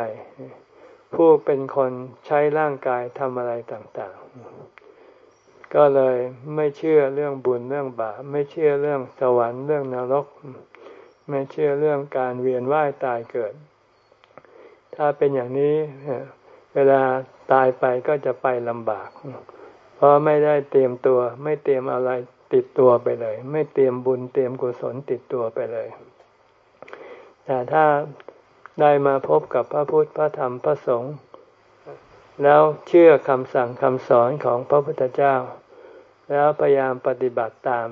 ผู้เป็นคนใช้ร่างกายทำอะไรต่างๆ ก็เลยไม่เชื่อเรื่องบุญเรื่องบาปไม่เชื่อเรื่องสวรรค์เรื่องนรก ไม่เชื่อเรื่องการเวียนว่ายตายเกิด ถ้าเป็นอย่างนี้เวลาตายไปก็จะไปลำบาก เพราะไม่ได้เตรียมตัว ไม่เตรียมอะไรติดตัวไปเลย ไม่เตรียมบุญเตรียมกุศลติดตัวไปเลย แต่ถ้าได้มาพบกับพระพุทธพระธรรมพระสงฆ์แล้วเชื่อคำสั่งคำสอนของพระพุทธเจ้า แล้วพยายามปฏิบัติตาม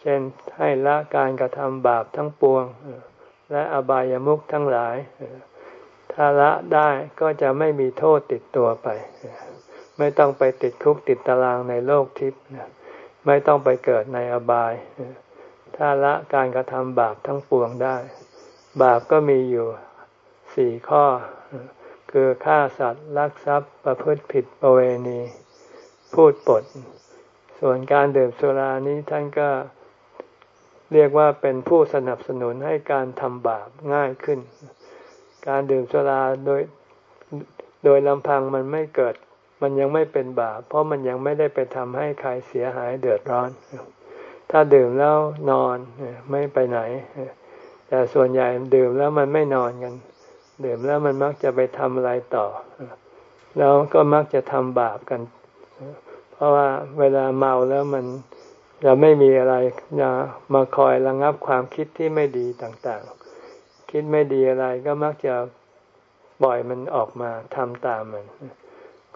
เช่นให้ละการกระทำบาปทั้งปวง และอบายามุขทั้งหลาย ถ้าละได้ก็จะไม่มีโทษติดตัวไป ไม่ต้องไปติดคุกติดตารางในโลกทิพย์ไม่ต้องไปเกิดในอบาย ถ้าละการกระทำบาปทั้งปวงได้ บาปก็มีอยู่สี่ข้อ คือฆ่าสัตว์ลักทรัพย์ประพฤติผิดประเวณี พูดปด ส่วนการดื่มสุรานี้ท่านก็เรียกว่าเป็นผู้สนับสนุนให้การทำบาปง่ายขึ้น การดื่มสุราโดยโดยลำพังมันไม่เกิด มันยังไม่เป็นบาป เพราะมันยังไม่ได้ไปทำให้ใครเสียหายเดือดร้อน ถ้าดื่มแล้วนอนไม่ไปไหน แต่ส่วนใหญ่ดื่มแล้วมันไม่นอนกัน ดื่มแล้วมันมักจะไปทำอะไรต่อ แล้วก็มักจะทำบาปกัน ราะว่าเวลาเมาแล้วมันจะไม่มีอะไรจะมาคอยระงับความคิดที่ไม่ดีต่างๆ คิดไม่ดีอะไรก็มักจะปล่อยมันออกมาทำตามมัน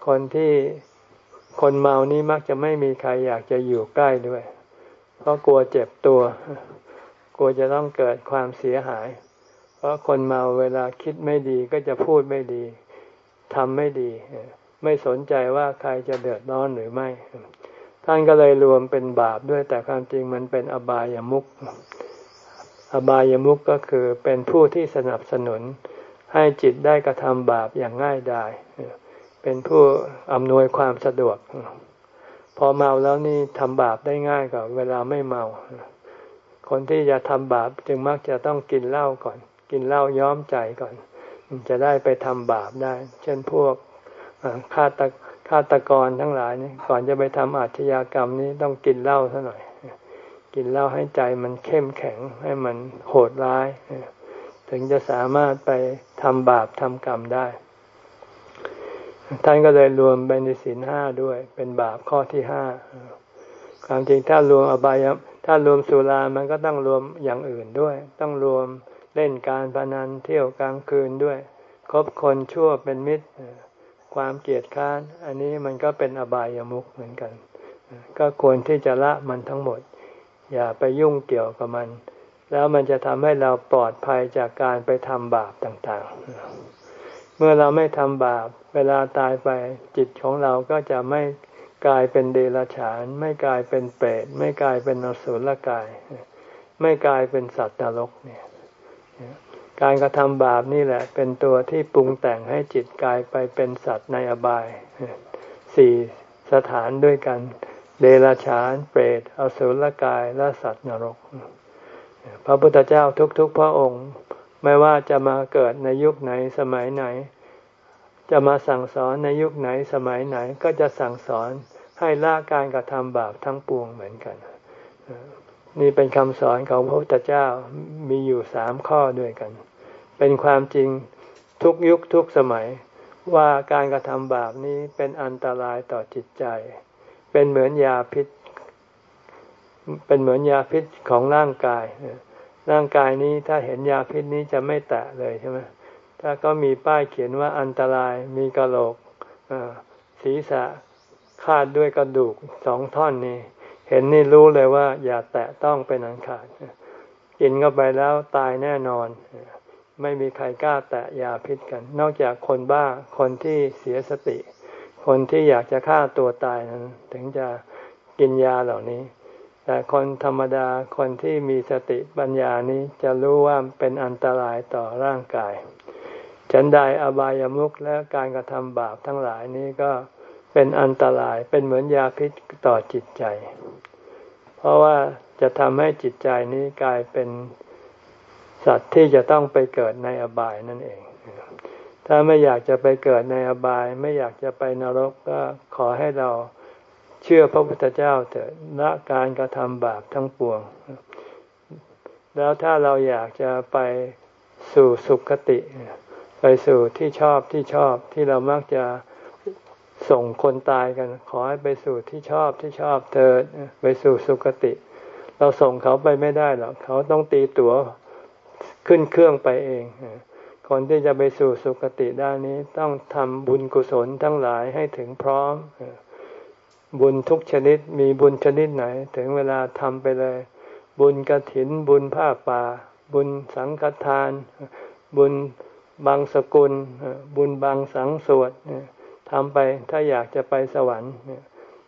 คนที่คนเมานี่มักจะไม่มีใครอยากจะอยู่ใกล้ด้วย เพราะกลัวเจ็บตัว กลัวจะต้องเกิดความเสียหาย เพราะคนเมาเวลาคิดไม่ดีก็จะพูดไม่ดีทำไม่ดี ไม่สนใจว่าใครจะเดือดร้อนหรือไม่ ท่านก็เลยรวมเป็นบาปด้วยแต่ความจริงมันเป็นอบายามุขอบายามุขก็คือเป็นผู้ที่สนับสนุนให้จิตได้กระทำบาปอย่างง่ายดายเป็นผู้อำนวยความสะดวก พอเมาแล้วนี่ทำบาปได้ง่ายกว่าเวลาไม่เมา คนที่จะทำบาปจึงมักจะต้องกินเหล้าก่อน กินเหล้าย้อมใจก่อน จะได้ไปทำบาปได้ เช่นพวก ฆาตฆาตกรทั้งหลายนี่ก่อนจะไปทำอาชญากรรมนี้ต้องกินเหล้าซะหน่อย กินเหล้าให้ใจมันเข้มแข็งให้มันโหดร้าย ถึงจะสามารถไปทำบาปทำกรรมได้ ท่านก็เลยรวมเบญสินห้าด้วย เป็นบาปข้อที่ห้าความจริงถ้ารวมอบายถ้ารวมสุรามันก็ต้องรวมอย่างอื่นด้วย ต้องรวมเล่นการพนันเที่ยวกลางคืนด้วย คบคนชั่วเป็นมิตร ความเกลียดค้าน อันนี้มันก็เป็นอบายามุขเหมือนกัน ก็ควรที่จะละมันทั้งหมด อย่าไปยุ่งเกี่ยวกับมัน แล้วมันจะทำให้เราปลอดภัยจากการไปทำบาปต่างๆ เมื่อเราไม่ทำบาป เวลาตายไปจิตของเราก็จะไม่กลายเป็นเดรัจฉาน ไม่กลายเป็นเปรตไม่กลายเป็นนสุลกาย ไม่กลายเป็นสัตว์นรกเนี่ย การกระทำบาปนี่แหละ เป็นตัวที่ปรุงแต่งให้จิตกลายไปเป็นสัตว์ในอบายสี่สถานด้วยกัน เดรัจฉาน เปรต อสุรกาย และสัตว์นรก พระพุทธเจ้าทุกๆ พระองค์ ไม่ว่าจะมาเกิดในยุคไหนสมัยไหน จะมาสั่งสอนในยุคไหนสมัยไหน ก็จะสั่งสอนให้ละการกระทำบาปทั้งปวงเหมือนกัน นี่เป็นคำสอนของพระพุทธเจ้ามีอยู่สามข้อด้วยกัน เป็นความจริงทุกยุคทุกสมัยว่าการกระทำบาปนี้เป็นอันตรายต่อจิตใจ เป็นเหมือนยาพิษ เป็นเหมือนยาพิษของร่างกาย ร่างกายนี้ถ้าเห็นยาพิษนี้จะไม่แตะเลยใช่ไหมถ้าก็มีป้ายเขียนว่าอันตรายมีกระโหลกศีรษะคาดด้วยกระดูกสองท่อนนี้เห็นนี่รู้เลยว่า อย่าแตะต้องเป็นอันขาดกินเข้าไปแล้วตายแน่นอน ไม่มีใครกล้าแตะยาพิษกัน นอกจากคนบ้าคนที่เสียสติ คนที่อยากจะฆ่าตัวตายนั้น ถึงจะกินยาเหล่านี้ แต่คนธรรมดาคนที่มีสติปัญญานี้จะรู้ว่าเป็นอันตรายต่อร่างกาย ฉันใดอบายามุขและการกระทำบาปทั้งหลายนี้ก็เป็นอันตรายเป็นเหมือนยาพิษต่อจิตใจ เพราะว่าจะทำให้จิตใจนี้กลายเป็น สัตว์ที่จะต้องไปเกิดในอบายนั่นเอง ถ้าไม่อยากจะไปเกิดในอบาย ไม่อยากจะไปนรกก็ขอให้เราเชื่อพระพุทธเจ้าเถิดละการกระทำบาปทั้งปวง แล้วถ้าเราอยากจะไปสู่สุขติ ไปสู่ที่ชอบที่ชอบที่เรามักจะส่งคนตายกัน ขอให้ไปสู่ที่ชอบที่ชอบเถิดไปสู่สุคติ เราส่งเขาไปไม่ได้หรอกเขาต้องตีตั๋ว ขึ้นเครื่องไปเองคนที่จะไปสู่สุคติได้นนี้ต้องทำบุญกุศลทั้งหลายให้ถึงพร้อม บุญทุกชนิดมีบุญชนิดไหน ถึงเวลาทำไปเลย บุญกระถิน บุญผ้าป่า บุญสังฆทาน บุญบางสกุล บุญบางสังสวดทำไปถ้าอยากจะไปสวรรค์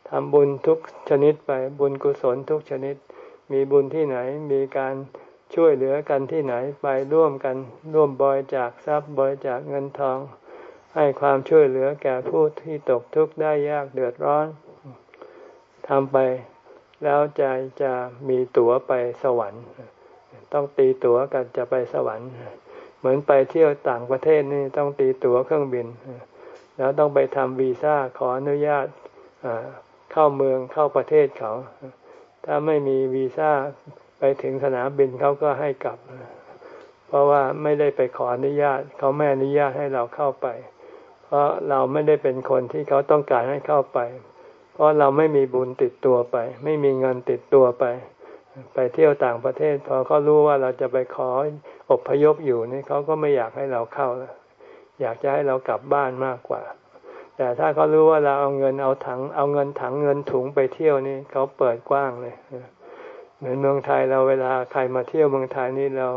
ทำบุญทุกชนิดไปบุญกุศลทุกชนิด มีบุญที่ไหนมีการ ช่วยเหลือกันที่ไหนไปร่วมกันร่วมบริจาคทรัพย์บริจาคเงินทอง ให้ความช่วยเหลือแก่ผู้ที่ตกทุกข์ได้ยากเดือดร้อนทำไปแล้วใจจะมีตั๋วไปสวรรค์ ต้องตีตั๋วกันจะไปสวรรค์ เหมือนไปเที่ยวต่างประเทศนี่ต้องตีตั๋วเครื่องบิน แล้วต้องไปทำวีซ่าขออนุญาตเข้าเมืองเข้าประเทศเขา ถ้าไม่มีวีซ่า ไปถึงสนามบินเขาก็ให้กลับ เพราะว่าไม่ได้ไปขออนุญาต เขาไม่อนุญาตให้เราเข้าไป เพราะเราไม่ได้เป็นคนที่เขาต้องการให้เข้าไป เพราะเราไม่มีบุญติดตัวไป ไม่มีเงินติดตัวไป ไปเที่ยวต่างประเทศ พอเขารู้ว่าเราจะไปขออบพยพอยู่นี่เขาก็ไม่อยากให้เราเข้าแล้วอยากจะให้เรากลับบ้านมากกว่า แต่ถ้าเขารู้ว่าเราเอาเงินเอาถัง เอาเงินถังเงินถุงไปเที่ยวนี่เขาเปิดกว้างเลย เหมือนเมืองไทยเราเวลาใครมาเที่ยวเมืองไทยนี่เรา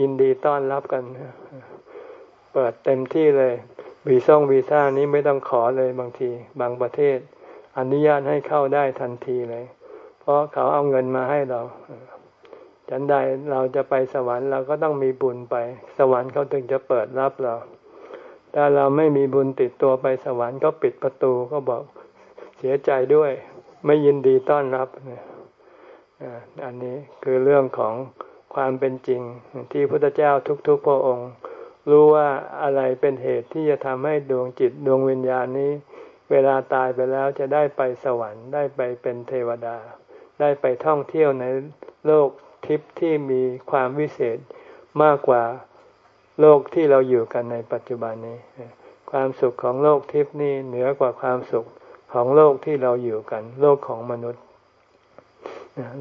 ยินดีต้อนรับกัน เปิดเต็มที่เลยวีซ่งวีซ่านี้ไม่ต้องขอเลยบางที บางประเทศ อนุญาตให้เข้าได้ทันทีเลย เพราะเขาเอาเงินมาให้เราจันใดเราจะไปสวรรค์เราก็ต้องมีบุญไป สวรรค์เขาถึงจะเปิดรับเราถ้าเราไม่มีบุญติดตัวไปสวรรค์ก็ปิดประตูก็บอกเสียใจด้วย ไม่ยินดีต้อนรับเนี่ย อันนี้คือเรื่องของความเป็นจริงที่พระพุทธเจ้าทุกๆพระองค์ รู้ว่าอะไรเป็นเหตุที่จะทำให้ดวงจิตดวงวิญญาณนี้ เวลาตายไปแล้วจะได้ไปสวรรค์ ได้ไปเป็นเทวดา ได้ไปท่องเที่ยวในโลกทิพย์ที่มีความวิเศษมากกว่าโลกที่เราอยู่กันในปัจจุบันนี้ ความสุขของโลกทิพย์นี่เหนือกว่าความสุขของโลกที่เราอยู่กัน โลกของมนุษย์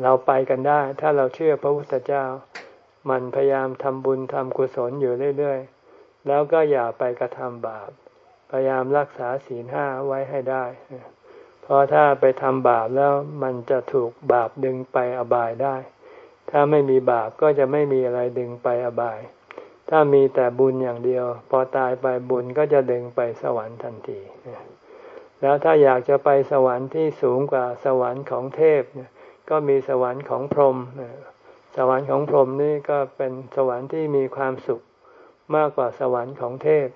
เราไปกันได้ ถ้าเราเชื่อพระพุทธเจ้า มันพยายามทำบุญทำกุศลอยู่เรื่อยๆ แล้วก็อย่าไปกระทำบาป พยายามรักษาศีลห้าไว้ให้ได้ เพราะถ้าไปทำบาปแล้วมันจะถูกบาปดึงไปอบายได้ ถ้าไม่มีบาปก็จะไม่มีอะไรดึงไปอบาย ถ้ามีแต่บุญอย่างเดียว พอตายไปบุญก็จะดึงไปสวรรค์ทันที แล้วถ้าอยากจะไปสวรรค์ที่สูงกว่าสวรรค์ของเทพเนี่ย ก็มีสวรรค์ของพรหมสวรรค์ของพรหมนี่ก็เป็นสวรรค์ที่มีความสุขมากกว่าสวรรค์ของเทพ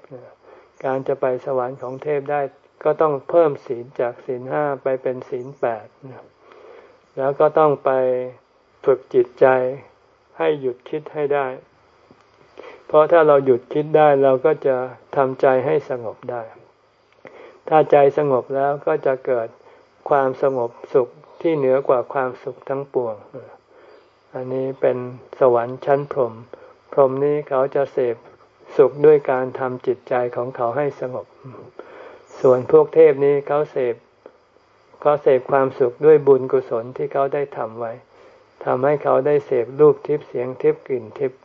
การจะไปสวรรค์ของเทพได้ก็ต้องเพิ่มศีลจากศีลห้าไปเป็นศีลแปดแล้วก็ต้องไปฝึกจิตใจให้หยุดคิดให้ได้ เพราะถ้าเราหยุดคิดได้เราก็จะทำใจให้สงบได้ ถ้าใจสงบแล้วก็จะเกิดความสงบสุข ที่เหนือกว่าความสุขทั้งปวง อันนี้เป็นสวรรค์ชั้นพรหม พรหมนี้เขาจะเสพสุขด้วยการทำจิตใจของเขาให้สงบ ส่วนพวกเทพนี้เขาเสพเขาเสพความสุขด้วยบุญกุศลที่เขาได้ทำไว้ทำให้เขาได้เสพรูปทิพย์เสียงทิพย์กลิ่นทิพย์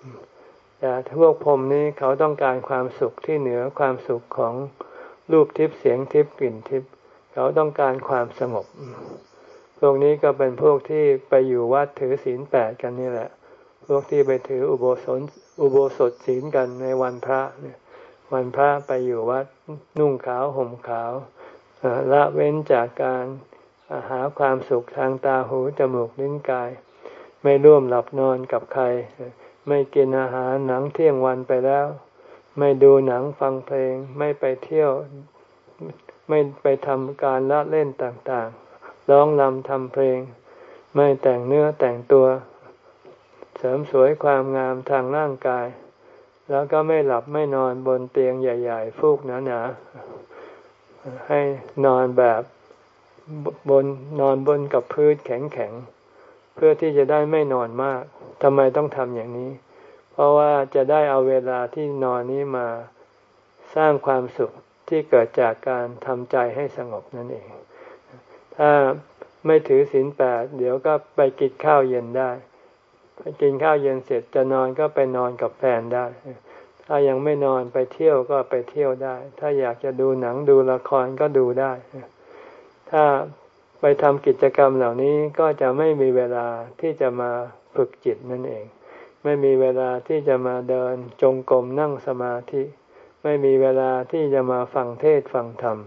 แต่พวกพรหมนี้เขาต้องการความสุขที่เหนือความสุขของรูปทิพย์เสียงทิพย์กลิ่นทิพย์เขาต้องการความสงบ พวกนี้ก็เป็นพวกที่ไปอยู่วัดถือศีลแปดกันนี่แหละ พวกที่ไปถืออุโบสถอุโบสถศีลกันในวันพระเนี่ยวันพระไปอยู่วัดนุ่งขาวห่มขาวละเว้นจากการหาความสุขทางตาหูจมูกลิ้นกาย ไม่ร่วมหลับนอนกับใคร ไม่กินอาหารหนังเที่ยงวันไปแล้ว ไม่ดูหนังฟังเพลง ไม่ไปเที่ยว ไม่ไปทำการละเล่นต่าง ร้องนำทำเพลง ไม่แต่งเนื้อแต่งตัว เสริมสวยความงามทางร่างกาย แล้วก็ไม่หลับไม่นอนบนเตียงใหญ่ ๆ ฟูกหนาๆให้นอนแบบบนนอนบนกับพื้นแข็งๆเพื่อที่จะได้ไม่นอนมากทำไมต้องทำอย่างนี้ เพราะว่าจะได้เอาเวลาที่นอนนี้มาสร้างความสุขที่เกิดจากการทำใจให้สงบนั่นเอง ถ้าไม่ถือศีลแปดเดี๋ยวก็ไปกินข้าวเย็นได้ไปกินข้าวเย็นเสร็จจะนอนก็ไปนอนกับแฟนได้ ถ้ายังไม่นอนไปเที่ยวก็ไปเที่ยวได้ ถ้าอยากจะดูหนังดูละครก็ดูได้ ถ้าไปทำกิจกรรมเหล่านี้ก็จะไม่มีเวลาที่จะมาฝึกจิตนั่นเอง ไม่มีเวลาที่จะมาเดินจงกรมนั่งสมาธิ ไม่มีเวลาที่จะมาฟังเทศฟังธรรม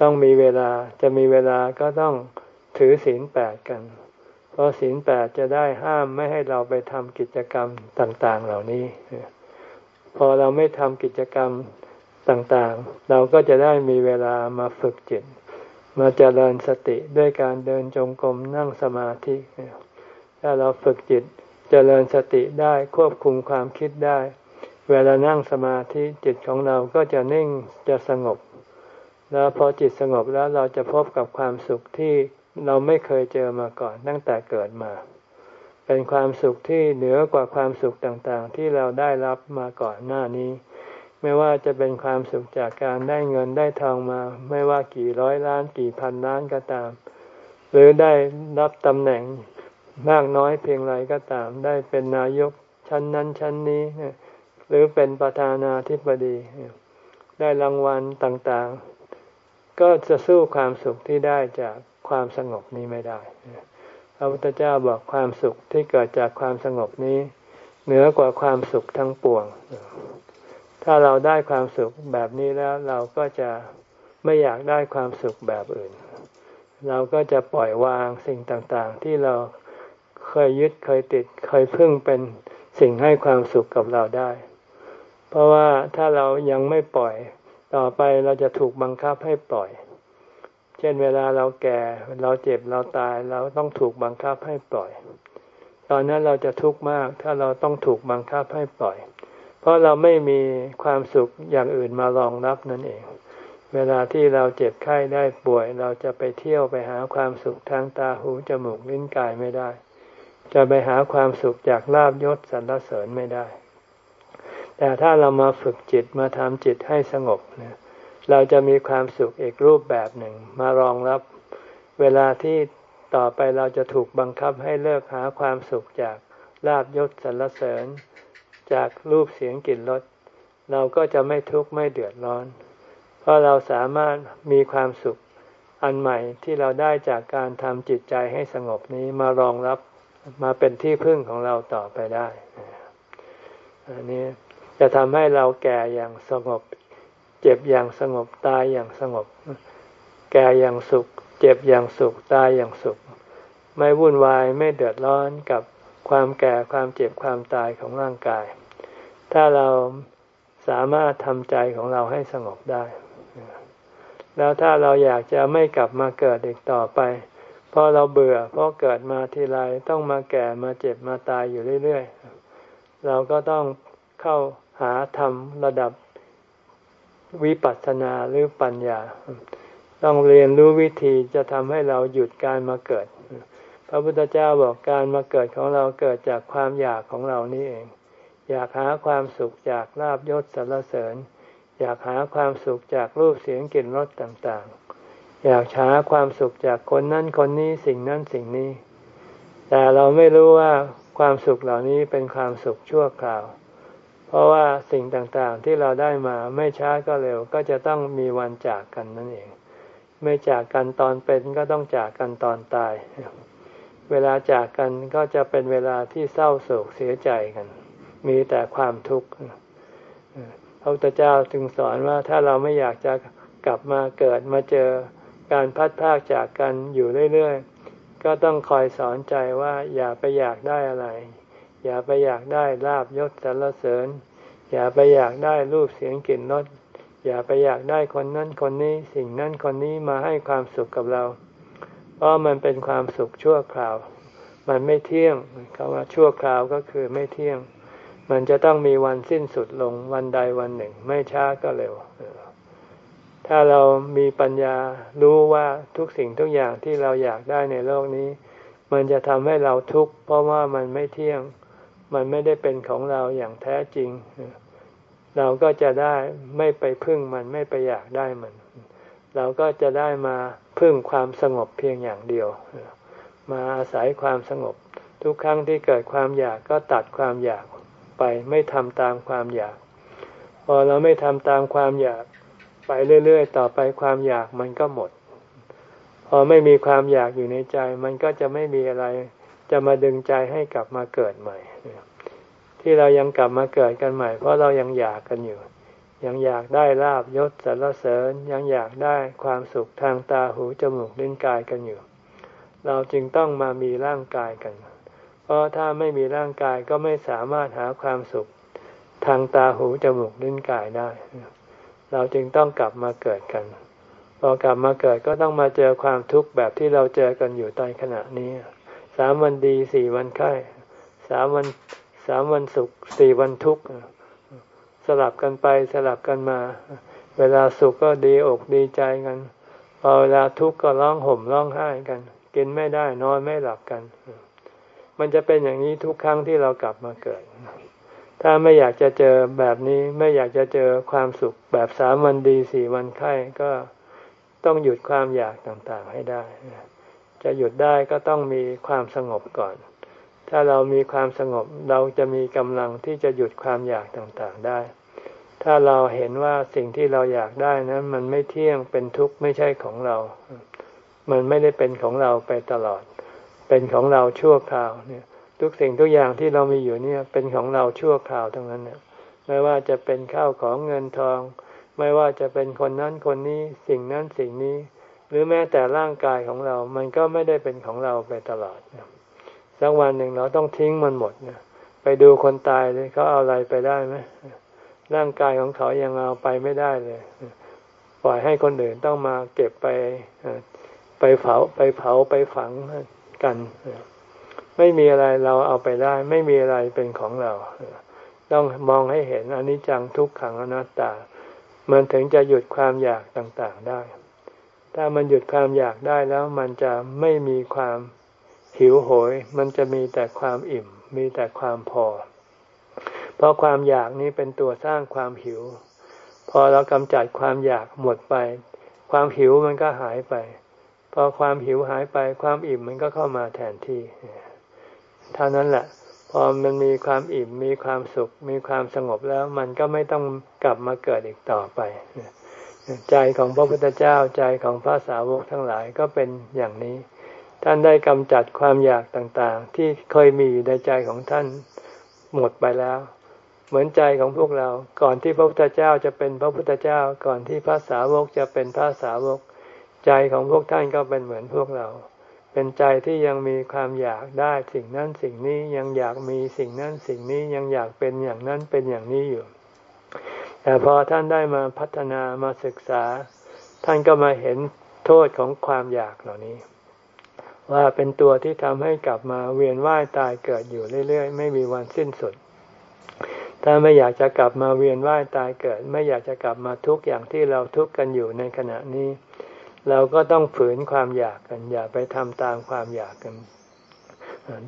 ต้องมีเวลาจะมีเวลาก็ต้องถือศีลแปดกัน เพราะศีลแปดจะได้ห้ามไม่ให้เราไปทำกิจกรรมต่าง ๆ เหล่านี้ พอเราไม่ทำกิจกรรมต่างๆ เราก็จะได้มีเวลามาฝึกจิต มาเจริญสติด้วยการเดินจงกรมนั่งสมาธิถ้าเราฝึกจิตเจริญสติได้ควบคุมความคิดได้ เวลานั่งสมาธิจิตของเราก็จะนิ่งจะสงบ แล้วพอจิตสงบแล้วเราจะพบกับความสุขที่เราไม่เคยเจอมาก่อนตั้งแต่เกิดมา เป็นความสุขที่เหนือกว่าความสุขต่างๆ ที่เราได้รับมาก่อนหน้านี้ ไม่ว่าจะเป็นความสุขจากการได้เงินได้ทองมา ไม่ว่ากี่ร้อยล้านกี่พันล้านก็ตาม หรือได้รับตำแหน่งมากน้อยเพียงไรก็ตาม ได้เป็นนายกชั้นนั้นชั้นนี้ หรือเป็นประธานาธิบดี ได้รางวัลต่างๆ ก็จะสู้ความสุขที่ได้จากความสงบนี้ไม่ได้พระพุทธเจ้าบอกความสุขที่เกิดจากความสงบนี้ เหนือกว่าความสุขทั้งปวง ถ้าเราได้ความสุขแบบนี้แล้วเราก็จะไม่อยากได้ความสุขแบบอื่น เราก็จะปล่อยวางสิ่งต่างๆ ที่เราเคยยึดเคยติดเคยพึ่งเป็นสิ่งให้ความสุขกับเราได้ เพราะว่าถ้าเรายังไม่ปล่อย ต่อไปเราจะถูกบังคับให้ปล่อย เช่นเวลาเราแก่เราเจ็บเราตายเราต้องถูกบังคับให้ปล่อย ตอนนั้นเราจะทุกข์มากถ้าเราต้องถูกบังคับให้ปล่อย เพราะเราไม่มีความสุขอย่างอื่นมารองรับนั่นเอง เวลาที่เราเจ็บไข้ได้ป่วย เราจะไปเที่ยวไปหาความสุขทางตาหูจมูกลิ้นกายไม่ได้ จะไปหาความสุขจากลาบยศสรรเสริญไม่ได้ แต่ถ้าเรามาฝึกจิตมาทำจิตให้สงบเนี่ยเราจะมีความสุขอีกรูปแบบหนึ่ง มารองรับเวลาที่ต่อไปเราจะถูกบังคับให้เลิกหาความสุขจากลาบยศสรรเสริญ จากรูปเสียงกลิ่นรสเราก็จะไม่ทุกข์ไม่เดือดร้อน เพราะเราสามารถมีความสุขอันใหม่ที่เราได้จากการทำจิตใจให้สงบนี้มารองรับมาเป็นที่พึ่งของเราต่อไปได้อันนี้ จะทำให้เราแก่อย่างสงบ เจ็บอย่างสงบตายอย่างสงบ แก่อย่างสุข เจ็บอย่างสุขตายอย่างสุข ไม่วุ่นวายไม่เดือดร้อนกับความแก่ความเจ็บความตายของร่างกาย ถ้าเราสามารถทำใจของเราให้สงบได้ แล้วถ้าเราอยากจะไม่กลับมาเกิดอีกต่อไป เพราะเราเบื่อ เพราะเกิดมาทีไรต้องมาแก่มาเจ็บมาตายอยู่เรื่อย ๆ เราก็ต้องเข้า หาธรรมระดับวิปัสสนาหรือปัญญา ต้องเรียนรู้วิธีจะทำให้เราหยุดการมาเกิด พระพุทธเจ้าบอกการมาเกิดของเราเกิดจากความอยากของเรานี่เอง อยากหาความสุขจากลาบยศสรรเสริญ อยากหาความสุขจากรูปเสียงกลิ่นรสต่างๆ อยากหาความสุขจากคนนั้นคนนี้สิ่งนั้นสิ่งนี้ แต่เราไม่รู้ว่าความสุขเหล่านี้เป็นความสุขชั่วคราว ราะว่าสิ่งต่างๆที่เราได้มาไม่ช้าก็เร็วก็จะต้องมีวันจากกันนั่นเอง ไม่จากกันตอนเป็นก็ต้องจากกันตอนตาย เวลาจากกันก็จะเป็นเวลาที่เศร้าโศกเสียใจกัน มีแต่ความทุกข์พระพุทธเจ้าจึงสอนว่าถ้าเราไม่อยากจะกลับมาเกิดมาเจอการพัดพากจากกันอยู่เรื่อยๆ ก็ต้องคอยสอนใจว่าอย่าไปอยากได้อะไร อย่าไปอยากได้ลาบยศสรรเสริญ อย่าไปอยากได้รูปเสียงกลิ่นรสอย่าไปอยากได้คนนั้นคนนี้สิ่งนั้นคนนี้มาให้ความสุขกับเรา เพราะมันเป็นความสุขชั่วคราว มันไม่เที่ยงคำว่าชั่วคราวก็คือไม่เที่ยง มันจะต้องมีวันสิ้นสุดลงวันใดวันหนึ่ง ไม่ช้าก็เร็ว ถ้าเรามีปัญญารู้ว่าทุกสิ่งทุกอย่างที่เราอยากได้ในโลกนี้ มันจะทำให้เราทุกข์เพราะว่ามันไม่เที่ยง มันไม่ได้เป็นของเราอย่างแท้จริง เราก็จะได้ไม่ไปพึ่งมันไม่ไปอยากได้มัน เราก็จะได้มาพึ่งความสงบเพียงอย่างเดียว มาอาศัยความสงบ ทุกครั้งที่เกิดความอยากก็ตัดความอยากไปไม่ทำตามความอยาก พอเราไม่ทำตามความอยากไปเรื่อยๆ ต่อไปความอยากมันก็หมด พอไม่มีความอยากอยู่ในใจ มันก็จะไม่มีอะไร จะมาดึงใจให้กลับมาเกิดใหม่ ที่เรายังกลับมาเกิดกันใหม่ เพราะเรายังอยากกันอยู่ ยังอยากได้ลาบยศสรรเสริญยังอยากได้ความสุขทางตาหูจมูกลิ้นกายกันอยู่ เราจึงต้องมามีร่างกายกัน เพราะถ้าไม่มีร่างกายก็ไม่สามารถหาความสุขทางตาหูจมูกลิ้นกายได้ เราจึงต้องกลับมาเกิดกันพอกลับมาเกิดก็ต้องมาเจอความทุกข์แบบที่เราเจอกันอยู่ตอนขณะนี้สามวันดีสี่วันไข้สามวัน สามวันสุขสี่วันทุกข์สลับกันไปสลับกันมา เวลาสุขก็ดีอกดีใจกันพอเวลาทุกข์ก็ร้องห่มร้องไห้กัน กินไม่ได้นอนไม่หลับกัน มันจะเป็นอย่างนี้ทุกครั้งที่เรากลับมาเกิด ถ้าไม่อยากจะเจอแบบนี้ไม่อยากจะเจอความสุขแบบสามวันดีสี่วันไข้ก็ต้องหยุดความอยากต่างๆให้ได้ จะหยุดได้ก็ต้องมีความสงบก่อน ถ้าเรามีความสงบเราจะมีกำลังที่จะหยุดความอยากต่างๆได้ ถ้าเราเห็นว่าสิ่งที่เราอยากได้นั้น มันไม่เที่ยงเป็นทุกข์ไม่ใช่ของเรา มันไม่ได้เป็นของเราไปตลอด เป็นของเราชั่วคราวเนี่ย ทุกสิ่งทุกอย่างที่เรามีอยู่เนี่ย เป็นของเราชั่วคราวทั้งนั้นเนี่ยไม่ว่าจะเป็นข้าวของเงินทอง ไม่ว่าจะเป็นคนนั้นคนนี้สิ่งนั้นสิ่งนี้ หรือแม้แต่ร่างกายของเรา มันก็ไม่ได้เป็นของเราไปตลอด สักวันหนึ่งเราต้องทิ้งมันหมดนะไปดูคนตายเลยเขาเอาอะไรไปได้ไหมร่างกายของเขายังเอาไปไม่ได้เลย ปล่อยให้คนอื่นต้องมาเก็บไปไปเผาไปเผาไปฝังกันไม่มีอะไรเราเอาไปได้ ไม่มีอะไรเป็นของเรา ต้องมองให้เห็นอนิจจังทุกขังอนัตตา มันถึงจะหยุดความอยากต่างๆได้ ถ้ามันหยุดความอยากได้แล้วมันจะไม่มีความ หิวโหยมันจะมีแต่ความอิ่ม มีแต่ความพอ เพราะความอยากนี้เป็นตัวสร้างความหิว พอเรากำจัดความอยากหมดไป ความหิวมันก็หายไป พอความหิวหายไป ความอิ่มมันก็เข้ามาแทนที่เท่านั้นแหละพอมันมีความอิ่มมีความสุข มีความสงบแล้ว มันก็ไม่ต้องกลับมาเกิดอีกต่อไป ใจของพระพุทธเจ้าใจของพระสาวกทั้งหลายก็เป็นอย่างนี้ ท่านได้กำจัดความอยากต่างๆ ที่เคยมีอยู่ในใจของท่านหมดไปแล้ว เหมือนใจของพวกเรา ก่อนที่พระพุทธเจ้าจะเป็นพระพุทธเจ้า ก่อนที่พระสาวกจะเป็นพระสาวก ใจของพวกท่านก็เป็นเหมือนพวกเรา เป็นใจที่ยังมีความอยากได้สิ่งนั้นสิ่งนี้ยังอยากมีสิ่งนั้นสิ่งนี้ยังอยากเป็นอย่างนั้นเป็นอย่างนี้อยู่ แต่พอท่านได้มาพัฒนามาศึกษา ท่านก็มาเห็นโทษของความอยากเหล่านี้ ว่าเป็นตัวที่ทำให้กลับมาเวียนว่ายตายเกิดอยู่เรื่อย ๆ ไม่มีวันสิ้นสุด ถ้าไม่อยากจะกลับมาเวียนว่ายตายเกิด ไม่อยากจะกลับมาทุกข์อย่างที่เราทุกข์กันอยู่ในขณะนี้ เราก็ต้องฝืนความอยากกัน อย่าไปทำตามความอยากกัน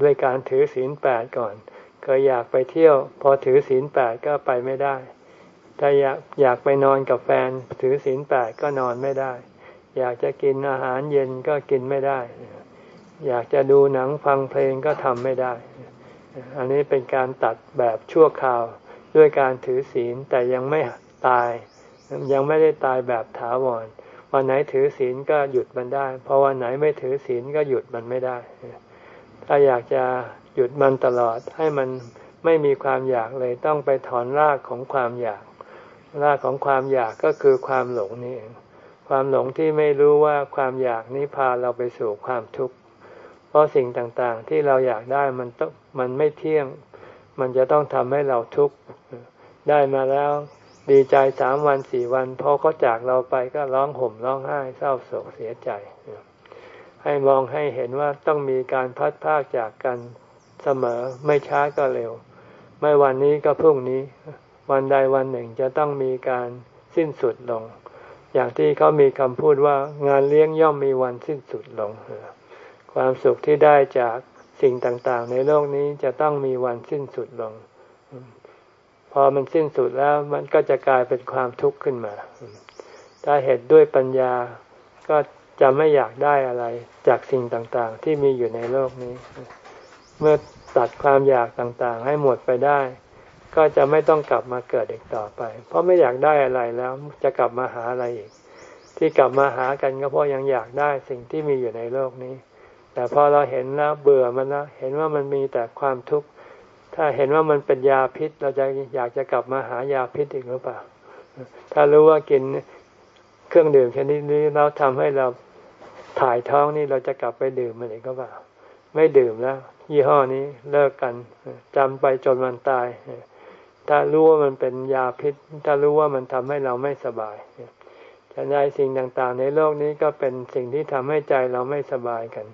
ด้วยการถือศีลแปดก่อน เคยอยากไปเที่ยว พอถือศีลแปดก็ไปไม่ได้ ถ้าอยากอยากไปนอนกับแฟน ถือศีลแปดก็นอนไม่ได้ อยากจะกินอาหารเย็นก็กินไม่ได้ อยากจะดูหนังฟังเพลงก็ทำไม่ได้ อันนี้เป็นการตัดแบบชั่วคราวด้วยการถือศีลแต่ยังไม่ตาย ยังไม่ได้ตายแบบถาวร วันไหนถือศีลก็หยุดมันได้พอวันไหนไม่ถือศีลก็หยุดมันไม่ได้ ถ้าอยากจะหยุดมันตลอดให้มันไม่มีความอยากเลยต้องไปถอนรากของความอยาก รากของความอยากก็คือความหลงนี่เองความหลงที่ไม่รู้ว่าความอยากนี้พาเราไปสู่ความทุกข์ ราะสิ่งต่างๆ ที่เราอยากได้มันต้องมันไม่เที่ยง มันจะต้องทำให้เราทุกข์ได้มาแล้ว ดีใจสามวันสี่วันพอเขาจากเราไปก็ร้องห่มร้องไห้เศร้าโศกเสียใจ ให้มองให้เห็นว่าต้องมีการพัดพากจากกันเสมอไม่ช้าก็เร็ว ไม่วันนี้ก็พรุ่งนี้ วันใดวันหนึ่งจะต้องมีการสิ้นสุดลง อย่างที่เขามีคำพูดว่างานเลี้ยงย่อมมีวันสิ้นสุดลงเความสุขที่ได้จากสิ่งต่างๆ ในโลกนี้จะต้องมีวันสิ้นสุดลง พอมันสิ้นสุดแล้วมันก็จะกลายเป็นความทุกข์ขึ้นมา ถ้าเหตุด้วยปัญญาก็จะไม่อยากได้อะไรจากสิ่งต่างๆ ที่มีอยู่ในโลกนี้ เมื่อตัดความอยากต่างๆ ให้หมดไปได้ ก็จะไม่ต้องกลับมาเกิดอีกต่อไป เพราะไม่อยากได้อะไรแล้วจะกลับมาหาอะไรอีก ที่กลับมาหากันก็เพราะยังอยากได้สิ่งที่มีอยู่ในโลกนี้ แต่พอเราเห็นแล้วเบื่อมันแล้วเห็นว่ามันมีแต่ความทุกข์ถ้าเห็นว่ามันเป็นยาพิษ เราจะอยากจะกลับมาหายาพิษอีกหรือเปล่า ถ้ารู้ว่ากินเครื่องดื่มชนิดนี้เราทำให้เราถ่ายท้องนี่เราจะกลับไปดื่มมันอีกก็เปล่า ไม่ดื่มแล้ว ยี่ห้อนี้เลิกกันจำไปจนวันตาย ถ้ารู้ว่ามันเป็นยาพิษ ถ้ารู้ว่ามันทำให้เราไม่สบายฉันใดสิ่งต่างๆ ในโลกนี้ก็เป็นสิ่งที่ทำให้ใจเราไม่สบายกัน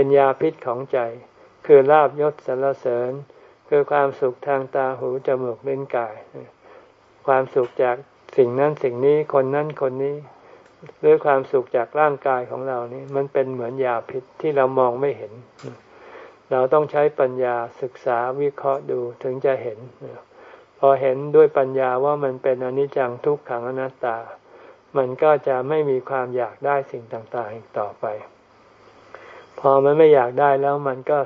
เป็นยาพิษของใจ คือลาบยศสรรเสริญ คือความสุขทางตาหูจมูกลิ้นกาย ความสุขจากสิ่งนั้นสิ่งนี้คนนั้นคนนี้หรือความสุขจากร่างกายของเรานี่มันเป็นเหมือนยาพิษที่เรามองไม่เห็น เราต้องใช้ปัญญาศึกษาวิเคราะห์ดูถึงจะเห็น พอเห็นด้วยปัญญาว่ามันเป็นอนิจจังทุกขังอนัตตา มันก็จะไม่มีความอยากได้สิ่งต่างๆอีกต่อไป พอมันไม่อยากได้แล้วมันก็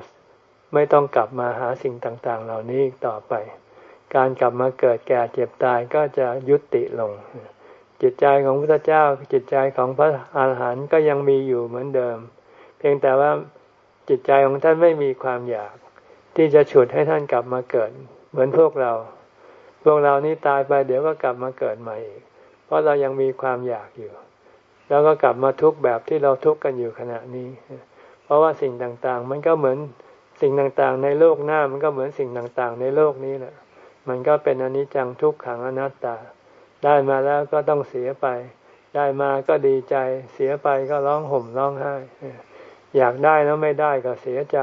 ไม่ต้องกลับมาหาสิ่งต่างๆ เหล่านี้อีกต่อไป การกลับมาเกิดแก่เจ็บตายก็จะยุติลง จิตใจของพระเจ้า จิตใจของพระอาหารหันต์ก็ยังมีอยู่เหมือนเดิม เพียงแต่ว่าจิตใจของท่านไม่มีความอยาก ที่จะฉุดให้ท่านกลับมาเกิด เหมือนพวกเรา พวกเรานี้ตายไปเดี๋ยวก็กลับมาเกิดใหม่อีก เพราะเรายังมีความอยากอยู่ แล้วก็กลับมาทุกข์แบบที่เราทุกข์กันอยู่ขณะนี้ ราะว่าสิ่งต่างๆ มันก็เหมือนสิ่งต่างๆ ในโลกหน้ามันก็เหมือนสิ่งต่างๆ ในโลกนี้แหละมันก็เป็นอนิจจังทุกขังอนัตตา ได้มาแล้วก็ต้องเสียไป ได้มาก็ดีใจ เสียไปก็ร้องห่มร้องไห้ อยากได้แล้วไม่ได้ก็เสียใจ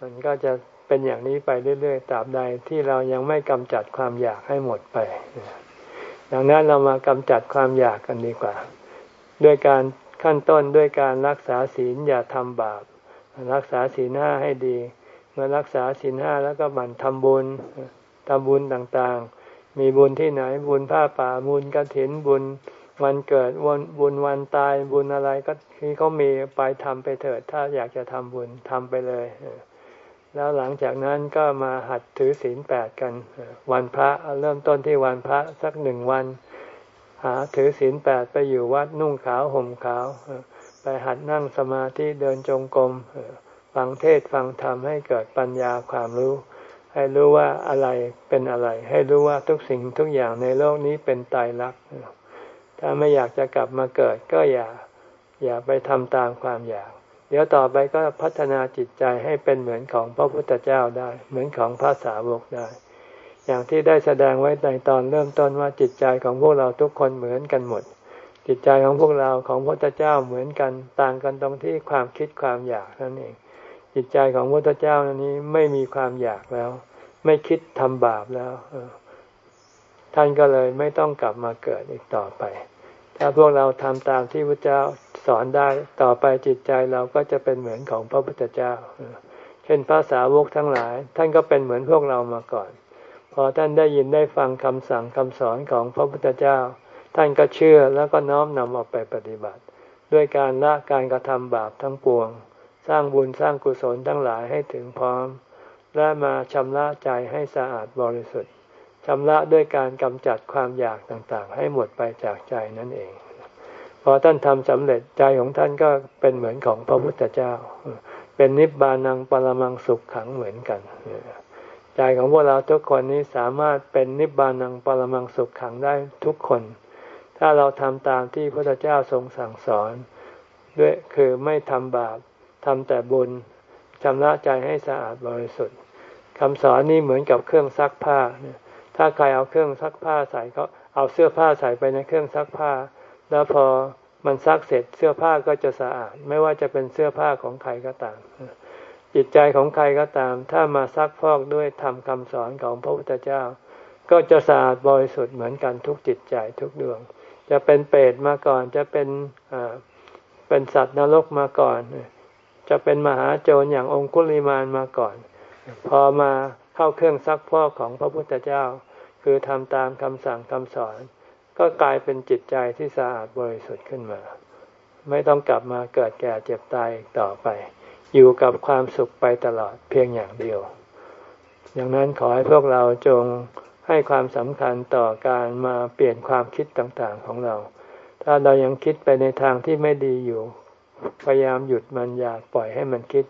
มันก็จะเป็นอย่างนี้ไปเรื่อยๆ ตราบใดที่เรายังไม่กำจัดความอยากให้หมดไป ดังนั้นเรามากำจัดความอยากกันดีกว่า ด้วยการ ขั้นต้นด้วยการรักษาศีลอย่าทำบาป รักษาศีลห้าให้ดี เมื่อรักษาศีลห้าแล้วก็หมั่นทำบุญทำบุญต่างๆ มีบุญที่ไหนบุญผ้าป่าบุญกระถินบุญวันเกิดวันบุญวันตายบุญอะไรก็ที่เขามีไปทำไปเถิด ถ้าอยากจะทำบุญทำไปเลย แล้วหลังจากนั้นก็มาหัดถือศีลแปดกัน วันพระเริ่มต้นที่วันพระสักหนึ่งวันาถือศีลแปดไปอยู่วัดนุ่งขาวห่มขาว ไปหัดนั่งสมาธิเดินจงกรมฟังเทศฟังธรรมให้เกิดปัญญาความรู้ ให้รู้ว่าอะไรเป็นอะไร ให้รู้ว่าทุกสิ่งทุกอย่างในโลกนี้เป็นตายรักถ้าไม่อยากจะกลับมาเกิดก็อย่าอย่าไปทำตามความอยาก เดี๋ยวต่อไปก็พัฒนาจิตใจให้เป็นเหมือนของพระพุทธเจ้าได้ เหมือนของพระสาวกได้ อย่างที่ได้แสดงไว้ในตอนเริ่มต้นว่าจิตใจของพวกเราทุกคนเหมือนกันหมด จิตใจของพวกเราของพระเจ้าเหมือนกันต่างกันตรงที่ความคิดความอยากนั่นเอง จิตใจของพระเจ้านี้ไม่มีความอยากแล้ว ไม่คิดทำบาปแล้วท่านก็เลยไม่ต้องกลับมาเกิดอีกต่อไป ถ้าพวกเราทำตามที่พระเจ้าสอนได้ต่อไปจิตใจเราก็จะเป็นเหมือนของพระพุทธเจ้า เช่นภาษาวกทั้งหลาย ท่านก็เป็นเหมือนพวกเรามาก่อน พอท่านได้ยินได้ฟังคำสั่งคำสอนของพระพุทธเจ้า ท่านก็เชื่อแล้วก็น้อมนำออกไปปฏิบัติ ด้วยการละการกระทำบาปทั้งปวง สร้างบุญสร้างกุศลทั้งหลายให้ถึงพร้อม และมาชำระใจให้สะอาดบริสุทธิ์ชำระด้วยการกำจัดความอยากต่างๆ ให้หมดไปจากใจนั่นเอง พอท่านทำสำเร็จใจของท่านก็เป็นเหมือนของพระพุทธเจ้า เป็นนิบานังปรมังสุขขังเหมือนกัน ใจของพวกเราทุกคนนี้สามารถเป็นนิบานังปรมังสุขขังได้ทุกคน ถ้าเราทำตามที่พระพุทธเจ้าทรงสั่งสอน ด้วยคือไม่ทำบาปทำแต่บุญชำระใจให้สะอาดบริสุทธิ์คำสอนนี้เหมือนกับเครื่องซักผ้า ถ้าใครเอาเครื่องซักผ้าใส่เขาเอาเสื้อผ้าใส่ไปในเครื่องซักผ้า แล้วพอมันซักเสร็จเสื้อผ้าก็จะสะอาด ไม่ว่าจะเป็นเสื้อผ้าของใครก็ตาม จิตใจของใครก็ตาม ถ้ามาซักฟอกด้วยทำคำสอนของพระพุทธเจ้า ก็จะสะอาดบริสุทธิ์เหมือนกันทุกจิตใจทุกดวง จะเป็นเปรตมาก่อนจะเป็นเป็นสัตว์นรกมาก่อน จะเป็นมหาโจรอย่างองคุลิมานมาก่อน พอมาเข้าเครื่องซักพอกของพระพุทธเจ้า คือทำตามคำสั่งคำสอน ก็กลายเป็นจิตใจที่สะอาดบริสุทธิ์ขึ้นมา ไม่ต้องกลับมาเกิดแก่เจ็บตายต่อไป อยู่กับความสุขไปตลอดเพียงอย่างเดียวดังนั้นขอให้พวกเราจงให้ความสำคัญต่อการมาเปลี่ยนความคิดต่างๆของเรา ถ้าเรายังคิดไปในทางที่ไม่ดีอยู่ พยายามหยุดมันอยากปล่อยให้มันคิด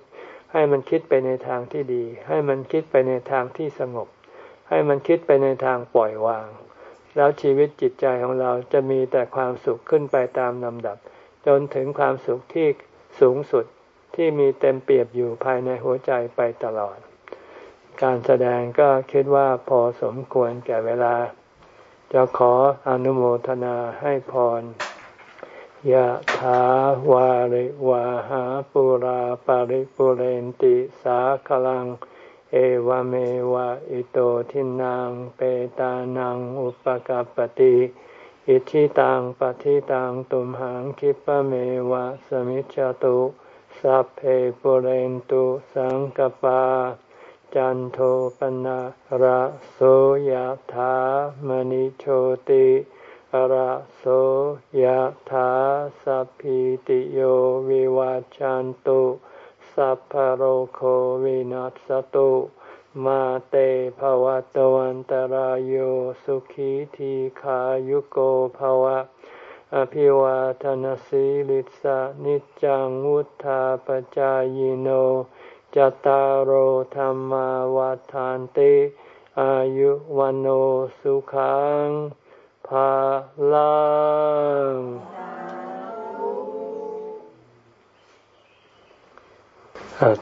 ให้มันคิดไปในทางที่ดี ให้มันคิดไปในทางที่สงบ ให้มันคิดไปในทางปล่อยวาง แล้วชีวิตจิตใจของเราจะมีแต่ความสุขขึ้นไปตามลำดับ จนถึงความสุขที่สูงสุด ที่มีเต็มเปียมอยู่ภายในหัวใจไปตลอด การแสดงก็คิดว่าพอสมควรแก่เวลา จะขออนุโมทนาให้พรยะถาวาริวาหาปุราปาริปุเรนติสาคลัง เอวเมวะอิโตทินังเปตานังอุปกัปติอิชิตังปฏิตังตุมหังคิปะเมวะสมิจจตุ สัพเพปุเรนตุสังกปา จันโทปนะระโสยธามณิโชติระโสยธาสัพพิติโยวิวาจันตุสัพพโรโควินัสตุมาเตภวะตวันตารโยสุขีทีขายุโกภวะ อภิวาทนสีลิสานิจังวุธาปจายโน จตารโหธรรมวาทานติ อายุวันโอสุขังภาลัง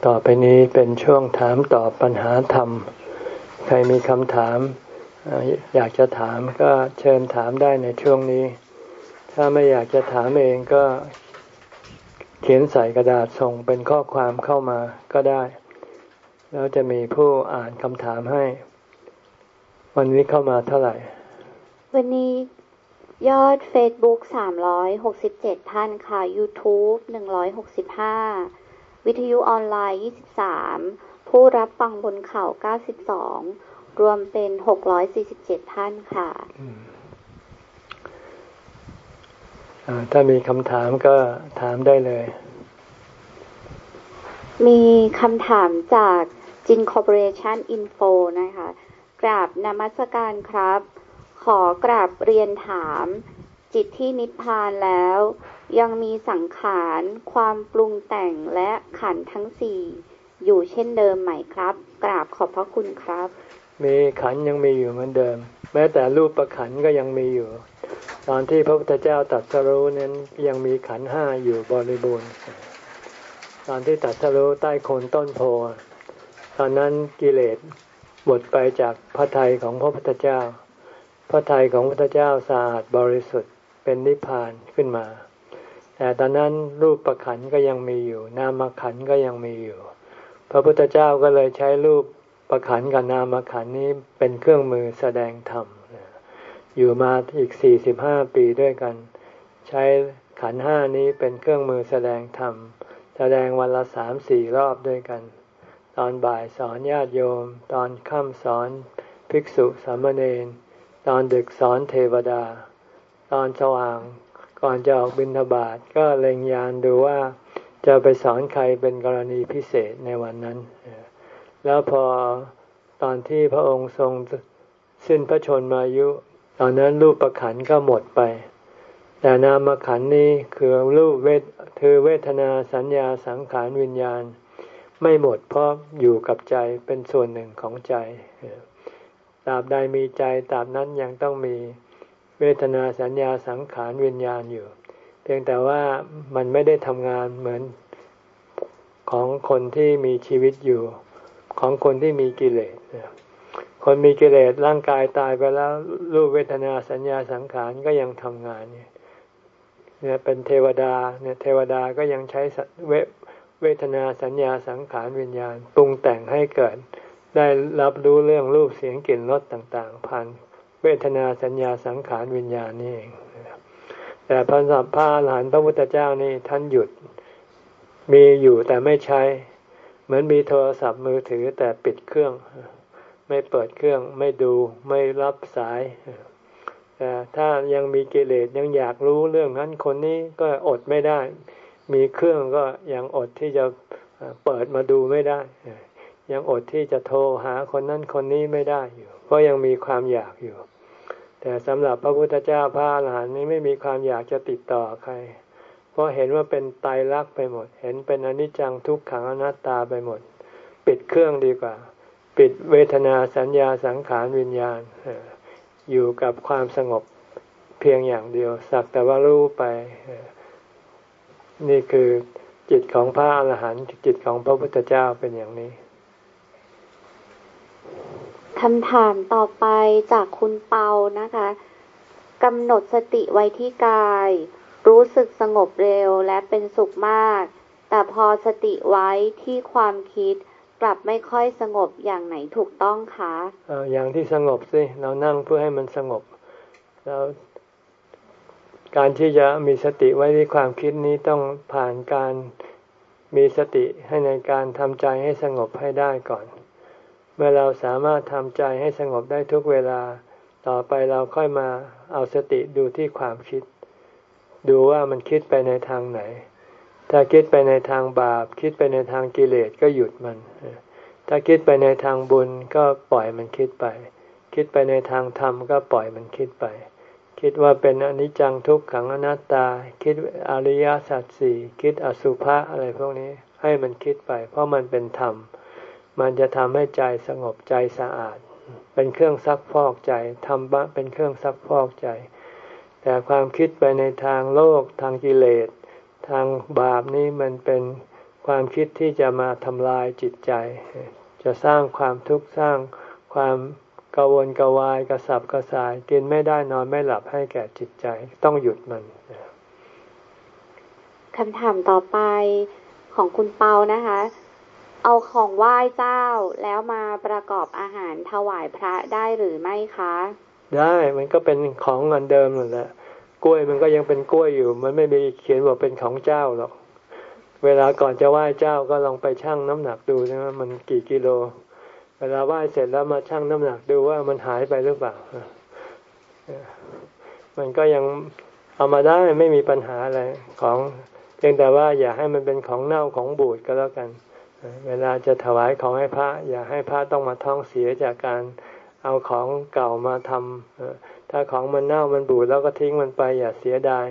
ต่อไปนี้เป็นช่วงถามตอบปัญหาธรรม ใครมีคำถาม อยากจะถามก็เชิญถามได้ในช่วงนี้ ถ้าไม่อยากจะถามเองก็เขียนใส่กระดาษส่งเป็นข้อความเข้ามาก็ได้ แล้วจะมีผู้อ่านคำถามให้ วันนี้เข้ามาเท่าไหร่ วันนี้ยอด Facebook 367 ท่านค่ะ YouTube 165 วิทยุออนไลน์ 23 ผู้รับฟังบนเขา92 รวมเป็น 647 ท่านค่ะ ถ้ามีคำถามก็ถามได้เลย มีคำถามจากจิน Corporation Info นะคะ กราบนมัสการครับ ขอกราบเรียนถาม จิตที่นิพพานแล้ว ยังมีสังขาร ความปรุงแต่งและขันธ์ทั้งสี่อยู่เช่นเดิมไหมครับ กราบขอบพระคุณครับ มีขันธ์ยังมีอยู่เหมือนเดิม แม้แต่รูปขันธ์ก็ยังมีอยู่ ตอนที่พระพุทธเจ้าตรัสรู้นั้นยังมีขันห้าอยู่บริบูรณ์ ตอนที่ตัดสรู้ใต้โคนต้นโพตอนนั้นกิเลสหมดไปจากพระทัยของพระพุทธเจ้า พระทัยของพระพุทธเจ้าสะอาดบริสุทธิ์เป็นนิพพานขึ้นมา แต่ตอนนั้นรูปประขันก็ยังมีอยู่ นามขันก็ยังมีอยู่ พระพุทธเจ้าก็เลยใช้รูปประขันกับนามขันนี้เป็นเครื่องมือแสดงธรรม อยู่มาอีกสี่สิบห้าปีด้วยกัน ใช้ขันห้านี้เป็นเครื่องมือแสดงธรรม แสดงวันละสามสี่รอบด้วยกัน ตอนบ่ายสอนญาติโยม ตอนค่ำสอนภิกษุสามเณรตอนดึกสอนเทวดา ตอนสว่างก่อนจะออกบิณฑบาตก็เล็งยานดูว่าจะไปสอนใครเป็นกรณีพิเศษในวันนั้น แล้วพอตอนที่พระองค์ทรงสิ้นพระชนมายุ ตอนนั้นรูปประขันก็หมดไป แต่นามขันนี้คือรูปเวทคือเวทนาสัญญาสังขารวิญญาณ ไม่หมดเพราะอยู่กับใจเป็นส่วนหนึ่งของใจตราบใดมีใจตราบนั้นยังต้องมีเวทนาสัญญาสังขารวิญญาณอยู่ เพียงแต่ว่ามันไม่ได้ทำงานเหมือนของคนที่มีชีวิตอยู่ของคนที่มีกิเลส คนมีกิเลสร่างกายตายไปแล้วรูปเวทนาสัญญาสังขารก็ยังทำงานเนี่ยเนี่ยเป็นเทวดาเนี่ยเทวดาก็ยังใช้เวเวทนาสัญญาสังขารวิญญาณปรุงแต่งให้เกิด ได้รับรู้เรื่องรูปเสียงกลิ่นรสต่างๆผ่านเวทนาสัญญาสังขารวิญญาณนี่เองแต่พระสัมภาหลานพระพุทธเจ้านี่ท่านหยุดมีอยู่แต่ไม่ใช้ เหมือนมีโทรศัพท์มือถือแต่ปิดเครื่อง ไม่เปิดเครื่องไม่ดูไม่รับสายแต่ถ้ายังมีกิเลสยังอยากรู้เรื่องนั้นคนนี้ก็อดไม่ได้ มีเครื่องก็ยังอดที่จะเปิดมาดูไม่ได้ ยังอดที่จะโทรหาคนนั้นคนนี้ไม่ได้อยู่ เพราะยังมีความอยากอยู่ แต่สำหรับพระพุทธเจ้าพระอรหันต์นี้ไม่มีความอยากจะติดต่อใคร เพราะเห็นว่าเป็นตายรักไปหมด เห็นเป็นอนิจจังทุกขังอนัตตาไปหมด ปิดเครื่องดีกว่า ปิดเวทนาสัญญาสังขารวิญญาณอยู่กับความสงบเพียงอย่างเดียว สักแต่ว่ารู้ไป นี่คือจิตของพระอรหันต์จิตของพระพุทธเจ้าเป็นอย่างนี้คำถามต่อไปจากคุณเปานะคะกำหนดสติไว้ที่กาย รู้สึกสงบเร็วและเป็นสุขมาก แต่พอสติไว้ที่ความคิด กลับไม่ค่อยสงบอย่างไหนถูกต้องคะอย่างที่สงบสิเรานั่งเพื่อให้มันสงบแล้วการที่จะมีสติไว้ที่ความคิดนี้ต้องผ่านการมีสติให้ในการทำใจให้สงบให้ได้ก่อน เมื่อเราสามารถทำใจให้สงบได้ทุกเวลา ต่อไปเราค่อยมาเอาสติดูที่ความคิด ดูว่ามันคิดไปในทางไหน ถ้าคิดไปในทางบาป คิดไปในทางกิเลสก็หยุดมัน ถ้าคิดไปในทางบุญก็ปล่อยมันคิดไป คิดไปในทางธรรมก็ปล่อยมันคิดไป คิดว่าเป็นอนิจจังทุกขังอนัตตา คิดอริยสัจสี่คิดอสุภะอะไรพวกนี้ให้มันคิดไป เพราะมันเป็นธรรม มันจะทำให้ใจสงบใจสะอาด เป็นเครื่องซักฟอกใจธรรมะเป็นเครื่องซักฟอกใจ แต่ความคิดไปในทางโลกทางกิเลส ทางบาปนี้มันเป็นความคิดที่จะมาทำลายจิตใจ จะสร้างความทุกข์สร้างความกวนกวายกระสับกระส่ายกินไม่ได้นอนไม่หลับให้แก่จิตใจต้องหยุดมันคำถามต่อไปของคุณเปานะคะ เอาของไหว้เจ้าแล้วมาประกอบอาหารถวายพระได้หรือไม่คะ ได้มันก็เป็นของอันเดิมนั่นแหละ กล้วยมันก็ยังเป็นกล้วยอยู่ มันไม่มีเขียนว่าเป็นของเจ้าหรอก เวลาก่อนจะไหว้เจ้าก็ลองไปชั่งน้ำหนักดูนะมันกี่กิโล เวลาไหว้เสร็จแล้วมาชั่งน้ำหนักดูว่ามันหายไปหรือเปล่า มันก็ยังเอามาได้ไม่มีปัญหาอะไรของเพียงแต่ว่าอย่าให้มันเป็นของเน่าของบูดก็แล้วกัน เวลาจะถวายของให้พระ อย่าให้พระต้องมาท้องเสียจากการเอาของเก่ามาทำ ถ้าของมันเน่ามันบูดแล้วก็ทิ้งมันไปอย่าเสียดาย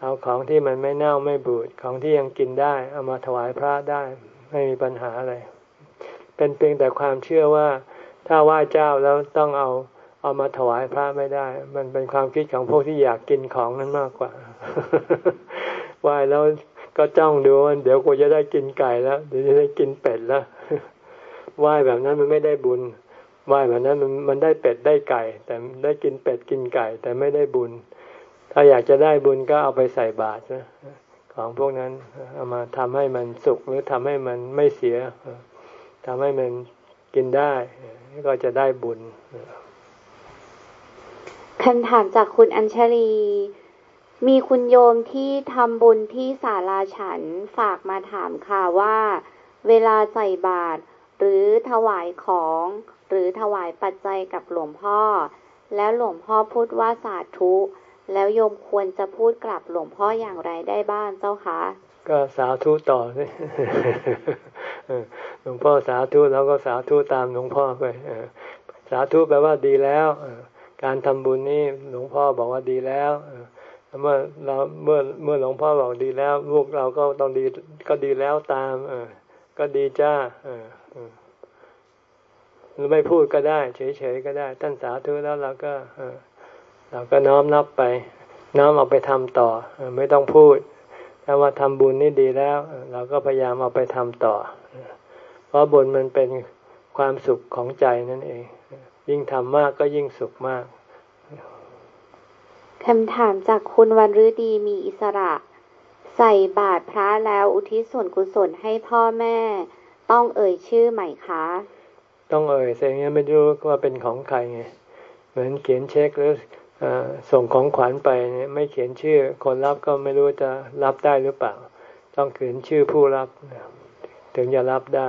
เอาของที่มันไม่เน่าไม่บูดของที่ยังกินได้ เอามาถวายพระได้ ไม่มีปัญหาอะไร เป็นเพียงแต่ความเชื่อว่าถ้าไหว้เจ้าแล้วต้องเอาเอามาถวายพระไม่ได้ มันเป็นความคิดของพวกที่อยากกินของนั้นมากกว่าไหว้แล้วก็จ้องดูว่าเดี๋ยวกูจะได้กินไก่แล้วเดี๋ยวจะได้กินเป็ดแล้วไหว้แบบนั้นมันไม่ได้บุญ ไหว้แบบนั้นมันมันได้เป็ดได้ไก่ แต่ได้กินเป็ดกินไก่ แต่ไม่ได้บุญ ถ้าอยากจะได้บุญก็เอาไปใส่บาตรนะของพวกนั้นเอามาทำให้มันสุขหรือทำให้มันไม่เสียทำให้มันกินได้ก็จะได้บุญคำถามจากคุณอัญชลี มีคุณโยมที่ทำบุญที่ศาลาฉันฝากมาถามค่ะว่า เวลาใส่บาตรหรือถวายของ หรือถวายปัจจัยกับหลวงพ่อ แล้วหลวงพ่อพูดว่าสาธุ แล้วโยมควรจะพูดกลับหลวงพ่ออย่างไรได้บ้างเจ้าคะ ก็สาธุต่อเลยหลวงพ่อสาธุเราก็สาธุตามหลวงพ่อไปสาธุแปลว่าดีแล้วการทำบุญนี่หลวงพ่อบอกว่าดีแล้วเมื่อเราเมื่อเมื่อหลวงพ่อบอกดีแล้ว ลูกเราก็ต้องดีก็ดีแล้วตาม เออ ก็ดีจ้า เออ หรือไม่พูดก็ได้ เฉยๆก็ได้ท่านสาธุแล้วเราก็เราก็น้อมนับไป น้อมเอาไปทำต่อไม่ต้องพูดถ้าว่าทำบุญนี่ดีแล้วเราก็พยายามเอาไปทำต่อ เพราะบุญมันเป็นความสุขของใจนั่นเอง ยิ่งทำมากก็ยิ่งสุขมากคำถามจากคุณวันฤดีมีอิสระ ใส่บาตรพระแล้วอุทิศส่วนกุศลให้พ่อแม่ ต้องเอ่ยชื่อไหมคะ ต้องเอ่ยเสียงนี้ไม่รู้ว่าเป็นของใครไงเหมือนเขียนเช็คหรือส่งของขวัญไปเนี่ยไม่เขียนชื่อ คนรับก็ไม่รู้จะรับได้หรือเปล่า ต้องเขียนชื่อผู้รับ ถึงจะรับได้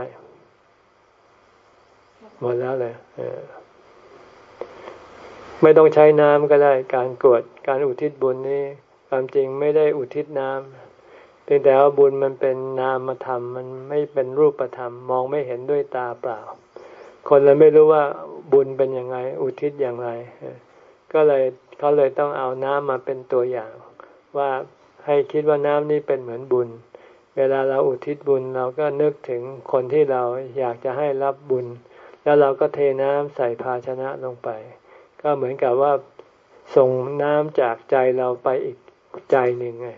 หมดแล้วเลยไม่ต้องใช้น้ำก็ได้ การกวดการอุทิศบุญนี้ความจริงไม่ได้อุทิศน้ำเพียงแต่ว่าบุญมันเป็นนามธรรม มันไม่เป็นรูปธรรม มองไม่เห็นด้วยตาเปล่า คนเลยไม่รู้ว่าบุญเป็นยังไง อุทิศอย่างไร ก็เลยเขาเลยต้องเอาน้ำมาเป็นตัวอย่าง ว่าให้คิดว่าน้ำนี่เป็นเหมือนบุญ เวลาเราอุทิศบุญเราก็นึกถึงคนที่เราอยากจะให้รับบุญ แล้วเราก็เทน้ำใส่ภาชนะลงไป ก็เหมือนกับว่าส่งน้ำจากใจเราไปอีกใจหนึ่งไง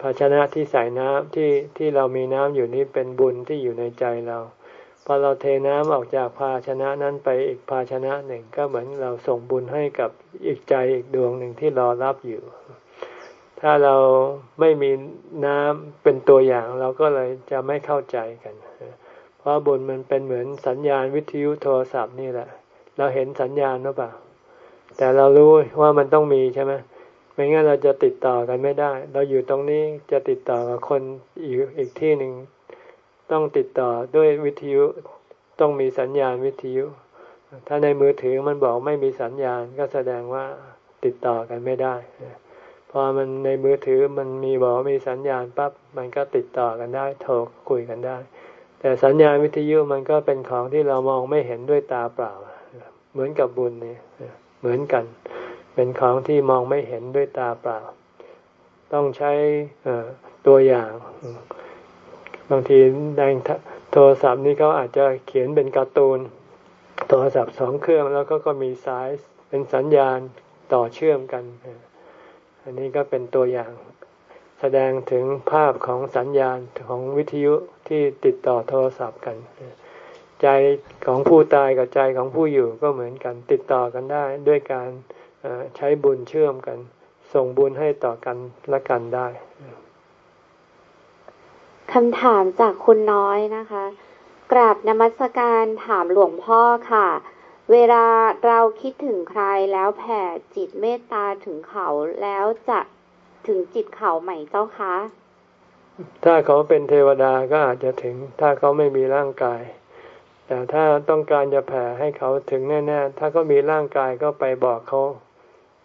ภาชนะที่ใส่น้ำที่ที่เรามีน้ำอยู่นี้เป็นบุญที่อยู่ในใจเรา พอเราเทน้ำออกจากภาชนะนั้นไปอีกภาชนะหนึ่งก็เหมือนเราส่งบุญให้กับอีกใจอีกดวงหนึ่งที่รอรับอยู่ ถ้าเราไม่มีน้ำเป็นตัวอย่างเราก็เลยจะไม่เข้าใจกัน เพราะบุญมันเป็นเหมือนสัญญาณวิทยุโทรศัพท์นี่แหละ เราเห็นสัญญาณหรือเปล่า แต่เรารู้ว่ามันต้องมีใช่ไหมไม่งั้นเราจะติดต่อกันไม่ได้ เราอยู่ตรงนี้จะติดต่อกับคนอีกอีกที่หนึ่ง ต้องติดต่อด้วยวิทยุต้องมีสัญญาณวิทยุ ถ้าในมือถือมันบอกไม่มีสัญญาณก็แสดงว่าติดต่อกันไม่ได้ พอมันในมือถือมันมีบอกมีสัญญาณปั๊บมันก็ติดต่อกันได้ โทรคุยกันได้ แต่สัญญาณวิทยุมันก็เป็นของที่เรามองไม่เห็นด้วยตาเปล่า เหมือนกับบุญนี่เหมือนกัน เป็นของที่มองไม่เห็นด้วยตาเปล่า ต้องใช้ตัวอย่าง บางทีในโทรศัพท์นี่เขาอาจจะเขียนเป็นการ์ตูน โทรศัพท์สองเครื่องแล้วก็ก็มีสายเป็นสัญญาณต่อเชื่อมกัน อันนี้ก็เป็นตัวอย่าง แสดงถึงภาพของสัญญาณของวิทยุที่ติดต่อโทรศัพท์กัน ใจของผู้ตายกับใจของผู้อยู่ก็เหมือนกันติดต่อกันได้ด้วยการใช้บุญเชื่อมกัน ส่งบุญให้ต่อกันและกันได้ คำถามจากคุณน้อยนะคะ กราบนมัสการถามหลวงพ่อค่ะ เวลาเราคิดถึงใครแล้วแผ่จิตเมตตาถึงเขาแล้วจะถึงจิตเขาไหมเจ้าคะ ถ้าเขาเป็นเทวดาก็อาจจะถึง ถ้าเขาไม่มีร่างกาย แต่ถ้าต้องการจะแผ่ให้เขาถึงแน่ ๆ ถ้าเขามีร่างกายก็ไปบอกเขา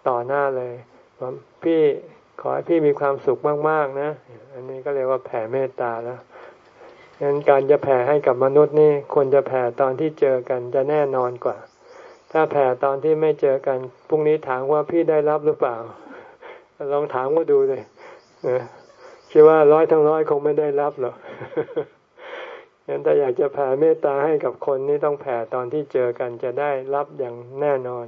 ต่อหน้าเลยพี่ ขอให้พี่มีความสุขมาก ๆ นะ อันนี้ก็เรียกว่าแผ่เมตตาแล้วงั้นการจะแผ่ให้กับมนุษย์นี่ควรจะแผ่ตอนที่เจอกันจะแน่นอนกว่า ถ้าแผ่ตอนที่ไม่เจอกันพรุ่งนี้ถามว่าพี่ได้รับหรือเปล่า ลองถามว่าดูเลยนะคิดว่าร้อยทั้งร้อยคงไม่ได้รับหรอกงั้นถ้าอยากจะแผ่เมตตาให้กับคนนี่ต้องแผ่ตอนที่เจอกันจะได้รับอย่างแน่นอน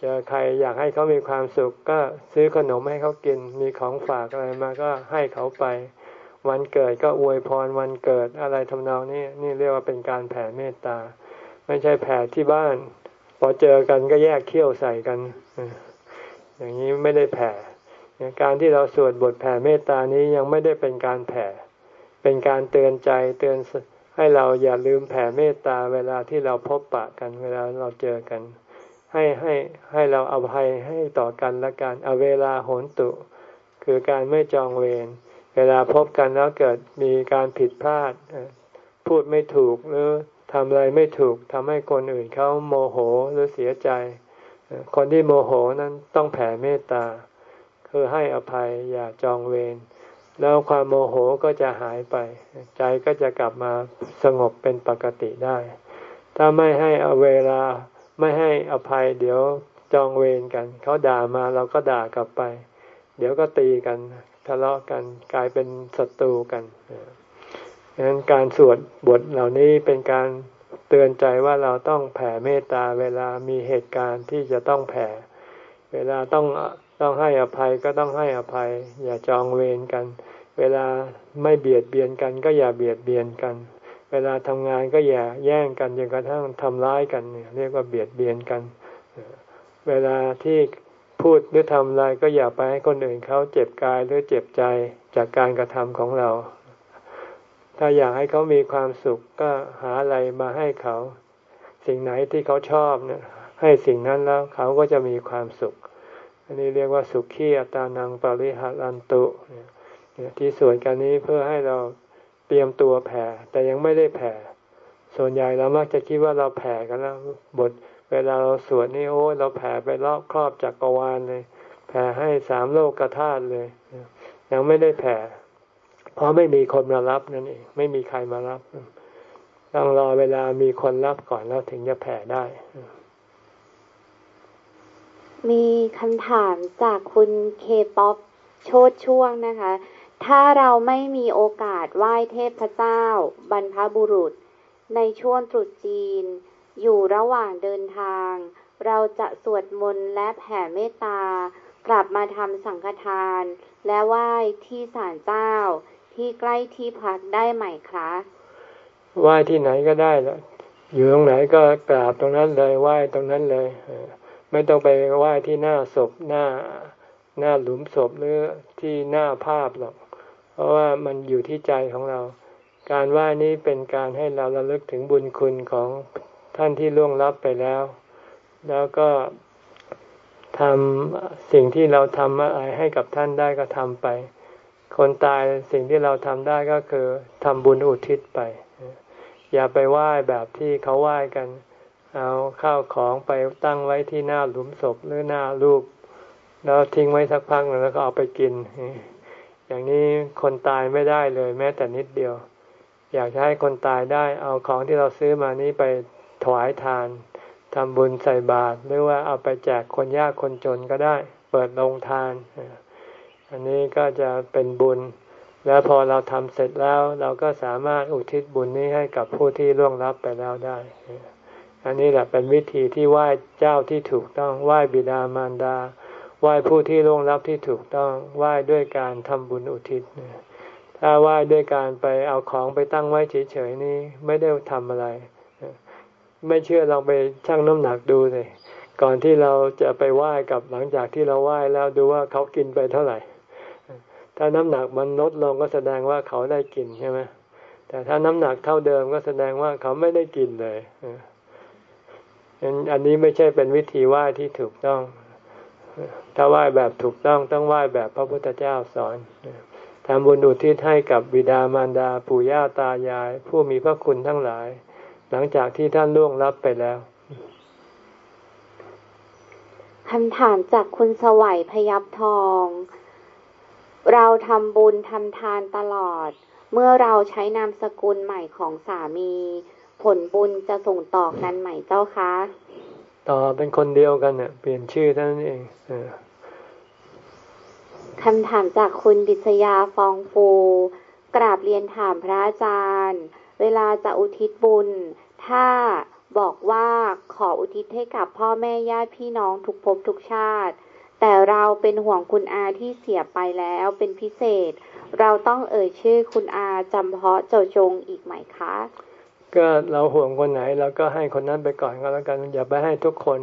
เจอใครอยากให้เขามีความสุข ก็ซื้อขนมให้เขากิน มีของฝากอะไรมาก็ให้เขาไป วันเกิดก็อวยพรวันเกิดอะไรทำนองนี้นี่เรียกว่าเป็นการแผ่เมตตา ไม่ใช่แผ่ที่บ้าน พอเจอกันก็แยกเขี้ยวใส่กัน อย่างนี้ไม่ได้แผ่การที่เราสวดบทแผ่เมตตานี้ยังไม่ได้เป็นการแผ่ เป็นการเตือนใจเตือนให้เราอย่าลืมแผ่เมตตาเวลาที่เราพบปะกันเวลาเราเจอกัน ให้ให้ให้เราเอาภัยให้ต่อกันและกันเอาเวลาโหนตุ คือการไม่จองเวรเวลาพบกันแล้วเกิดมีการผิดพลาด พูดไม่ถูกหรือทำอะไรไม่ถูกทำให้คนอื่นเขาโมโหหรือเสียใจ คนที่โมโหนั้นต้องแผ่เมตตา คือให้อภัยอย่าจองเวรแล้วความโมโหก็จะหายไป ใจก็จะกลับมาสงบเป็นปกติได้ ถ้าไม่ให้เอาเวลา ไม่ให้อภัย เดี๋ยวจองเวรกันเขาด่ามาเราก็ด่ากลับไป เดี๋ยวก็ตีกันทะเลาะกันกลายเป็นศัตรูกันดังนั้นการสวดบทเหล่านี้เป็นการเตือนใจว่าเราต้องแผ่เมตตาเวลามีเหตุการณ์ที่จะต้องแผ่ เวลาต้องต้องให้อภัยก็ต้องให้อภัย อย่าจองเวรกัน เวลาไม่เบียดเบียนกันก็อย่าเบียดเบียนกัน เวลาทำงานก็อย่าแย่งกันจนกระทั่งทำร้ายกันเนี่ยเรียกว่าเบียดเบียนกัน เวลาที่พูดหรือทำอะไรก็อย่าไปให้คนอื่นเขาเจ็บกายหรือเจ็บใจจากการกระทำของเรา ถ้าอยากให้เขามีความสุขก็หาอะไรมาให้เขา สิ่งไหนที่เขาชอบเนี่ยให้สิ่งนั้นแล้วเขาก็จะมีความสุข อันนี้เรียกว่าสุขีอัตานังปริหารันตุที่สวดกันนี้เพื่อให้เรา เตรียมตัวแผ่ แต่ยังไม่ได้แผ่ ส่วนใหญ่เรามักจะคิดว่าเราแผ่กันแล้วบทเวลาเราสวดนี่โอ้เราแผ่ไปรอบครอบจักกรวาลเลย แผ่ให้สามโลกกระทาดเลย ยังไม่ได้แผ่ เพราะไม่มีคนมารับนั่นเองไม่มีใครมารับต้องรอเวลามีคนรับก่อนแล้วถึงจะแผ่ได้ มีคำถามจากคุณเคป๊อปโชดช่วงนะคะ ถ้าเราไม่มีโอกาสไหว้เทพเจ้า บรรพบุรุษ ในช่วงตรุษจีน อยู่ระหว่างเดินทาง เราจะสวดมนต์และแผ่เมตตา กลับมาทำสังฆทาน และไหว้ที่ศาลเจ้า ที่ใกล้ที่พักได้ไหมคะไหว้ที่ไหนก็ได้แล้วอยู่ตรงไหนก็กราบตรงนั้นเลยไหว้ตรงนั้นเลยไม่ต้องไปไหว้ที่หน้าศพหน้าหน้าหลุมศพหรือที่หน้าภาพหรอก เพราะว่ามันอยู่ที่ใจของเรา การไหว้นี้เป็นการให้เราระลึกถึงบุญคุณของท่านที่ล่วงลับไปแล้ว แล้วก็ทำสิ่งที่เราทำอะไรให้กับท่านได้ก็ทำไป คนตายสิ่งที่เราทำได้ก็คือทำบุญอุทิศไป อย่าไปไหว้แบบที่เขาไหว้กัน เอาข้าวของไปตั้งไว้ที่หน้าหลุมศพหรือหน้ารูป แล้วทิ้งไว้สักพักแล้วก็เอาไปกิน อย่างนี้คนตายไม่ได้เลยแม้แต่นิดเดียว อยากจะให้คนตายได้เอาของที่เราซื้อมานี้ไปถวายทานทำบุญใส่บาตรหรือว่าเอาไปแจกคนยากคนจนก็ได้ เปิดโรงทาน อันนี้ก็จะเป็นบุญ แล้วพอเราทำเสร็จแล้ว เราก็สามารถอุทิศบุญนี้ให้กับผู้ที่ล่วงลับไปแล้วได้ อันนี้แหละเป็นวิธีที่ไหว้เจ้าที่ถูกต้องไหว้บิดามารดา ไหว้ผู้ที่ล่วงลับที่ถูกต้องไหว้ด้วยการทำบุญอุทิศถ้าไหว้ด้วยการไปเอาของไปตั้งไว้เฉยๆนี่ไม่ได้ทำอะไร ไม่เชื่อลองไปชั่งน้ำหนักดูเลยก่อนที่เราจะไปไหว้กับหลังจากที่เราไหว้แล้วดูว่าเขากินไปเท่าไหร่ ถ้าน้ำหนักมันลดลงก็แสดงว่าเขาได้กินใช่ไหมแต่ถ้าน้ำหนักเท่าเดิมก็แสดงว่าเขาไม่ได้กินเลยอันนี้ไม่ใช่เป็นวิธีไหว้ที่ถูกต้อง ถ้าไหว้แบบถูกต้องต้องไหว้แบบพระพุทธเจ้าสอนทำบุญอุทิศให้กับบิดามารดาปู่ย่าตายาย ผู้มีพระคุณทั้งหลาย หลังจากที่ท่านล่วงลับไปแล้วคำถามจากคุณสวัยพยับทอง เราทำบุญทำทานตลอด เมื่อเราใช้นามสกุลใหม่ของสามี ผลบุญจะส่งต่อกันไหมเจ้าคะ ต่อเป็นคนเดียวกันเนี่ยเปลี่ยนชื่อเท่านั้นเองคำถามจากคุณดิษยาฟองฟู กราบเรียนถามพระอาจารย์ เวลาจะอุทิศบุญ ถ้าบอกว่าขออุทิศให้กับพ่อแม่ญาติพี่น้องทุกภพทุกชาติ แต่เราเป็นห่วงคุณอาที่เสียไปแล้วเป็นพิเศษ เราต้องเอ่ยชื่อคุณอาจำเพาะเจ้าจงอีกไหมคะ ก็เราห่วงคนไหนเราก็ให้คนนั้นไปก่อนก็แล้วกัน อย่าไปให้ทุกคน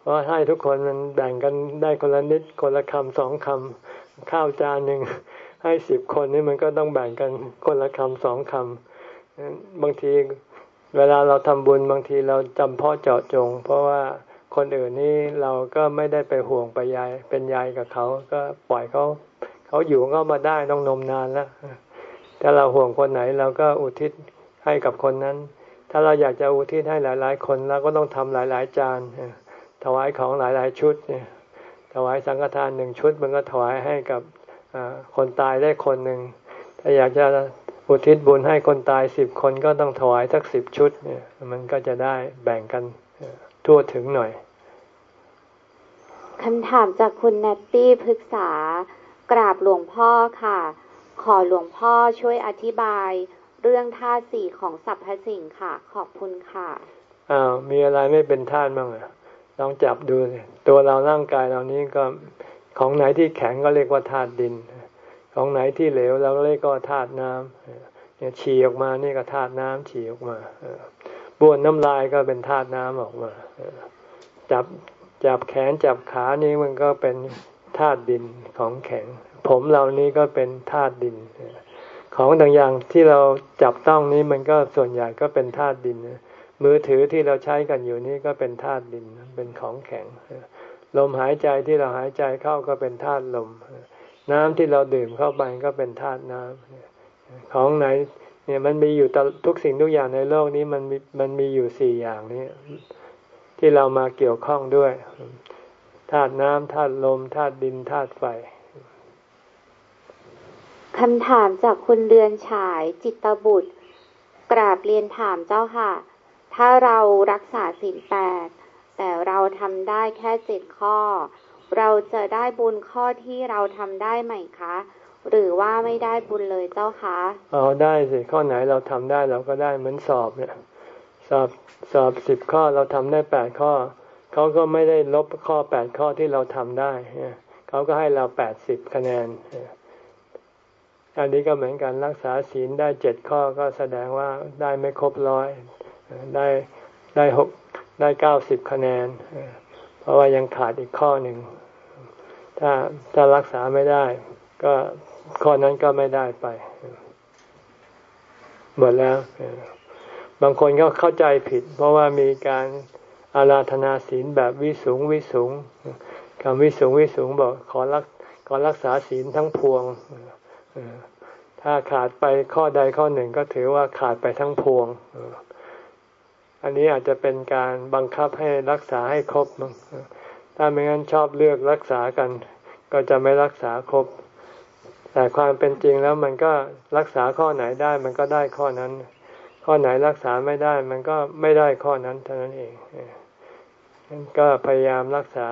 เพราะให้ทุกคนมันแบ่งกันได้คนละนิดคนละคำสองคำข้าวจานหนึ่งให้สิบคนนี่มันก็ต้องแบ่งกันคนละคำสองคำบางทีเวลาเราทำบุญบางทีเราจำเพาะเจาะจง เพราะว่าคนอื่นนี่เราก็ไม่ได้ไปห่วงไปยายเป็นยายกับเขา ก็ปล่อยเขาเขาอยู่ก็มาได้ต้องนมนานแล้วถ้าเราห่วงคนไหนเราก็อุทิศ ให้กับคนนั้น ถ้าเราอยากจะอุทิศให้หลาย ๆ คนเราก็ต้องทำหลาย ๆ จานถวายของหลาย ๆ ชุดเนี่ยถวายสังฆทานหนึ่งชุดมันก็ถวายให้กับคนตายได้คนหนึ่งถ้าอยากจะอุทิศบุญให้คนตายสิบคนก็ต้องถวายสักสิบชุดเนี่ยมันก็จะได้แบ่งกันทั่วถึงหน่อยคำถามจากคุณแนตตี้พฤกษากราบหลวงพ่อค่ะ ขอหลวงพ่อช่วยอธิบาย เรื่องธาตุสี่ของสรรพสิ่งค่ะ ขอบคุณค่ะอ้าวมีอะไรไม่เป็นธาตุบ้างอะลองจับดูสิตัวเราร่างกายเรานี้ก็ของไหนที่แข็งก็เรียกว่าธาตุดิน ของไหนที่เหลวเราก็เรียกว่าธาตุน้ำเนี่ยฉี่ออกมานี่ก็ธาตุน้ำฉี่ออกมาบ้วนน้ำลายก็เป็นธาตุน้ำออกมาจับจับแขนจับขานี่มันก็เป็นธาตุดินของแข็ง ผมเรานี้ก็เป็นธาตุดิน ของต่างอย่างที่เราจับต้องนี้มันก็ส่วนใหญ่ก็เป็นธาตุดิน มือถือที่เราใช้กันอยู่นี้ก็เป็นธาตุดินเป็นของแข็ง ลมหายใจที่เราหายใจเข้าก็เป็นธาตุลม น้ำที่เราดื่มเข้าไปก็เป็นธาตุน้ำของไหนเนี่ยมันมีอยู่ทุกสิ่งทุกอย่างในโลกนี้มันมีมันมีอยู่สี่อย่างนี้ที่เรามาเกี่ยวข้องด้วยธาตุน้ำธาตุลมธาตุดินธาตุไฟ คำถามจากคุณเดือนฉายจิตบุตร กราบเรียนถามเจ้าค่ะ ถ้าเรารักษาศีลแปดแต่เราทำได้แค่เจ็ดข้อ เราจะได้บุญข้อที่เราทำได้ไหมคะ หรือว่าไม่ได้บุญเลยเจ้าคะเอ๋อได้สิข้อไหนเราทำได้เราก็ได้เหมือนสอบเนี่ยสอบสอบสิบข้อเราทำได้แปดข้อเขาก็ไม่ได้ลบข้อแปดข้อที่เราทำได้เขาก็ให้เราแปดสิบคะแนน อันนี้ก็เหมือนกันรักษาศีลได้เจ็ดข้อก็แสดงว่าได้ไม่ครบร้อยได้ได้หกได้เก้าสิบคะแนน เพราะว่ายังขาดอีกข้อหนึ่ง ถ้าถ้ารักษาไม่ได้ ก็ข้อนั้นก็ไม่ได้ไป หมดแล้ว บางคนก็เข้าใจผิด เพราะว่ามีการอาราธนาศีลแบบวิสูงวิสูงคำวิสูงวิสูงบอกขอรักขอรักษาศีลทั้งพวง ถ้าขาดไปข้อใดข้อหนึ่งก็ถือว่าขาดไปทั้งพวง อันนี้อาจจะเป็นการบังคับให้รักษาให้ครบถ้าไม่งั้นชอบเลือกรักษากัน ก็จะไม่รักษาครบ แต่ความเป็นจริงแล้วมันก็รักษาข้อไหนได้มันก็ได้ข้อนั้น ข้อไหนรักษาไม่ได้มันก็ไม่ได้ข้อนั้นเท่านั้นเองก็พยายามรักษา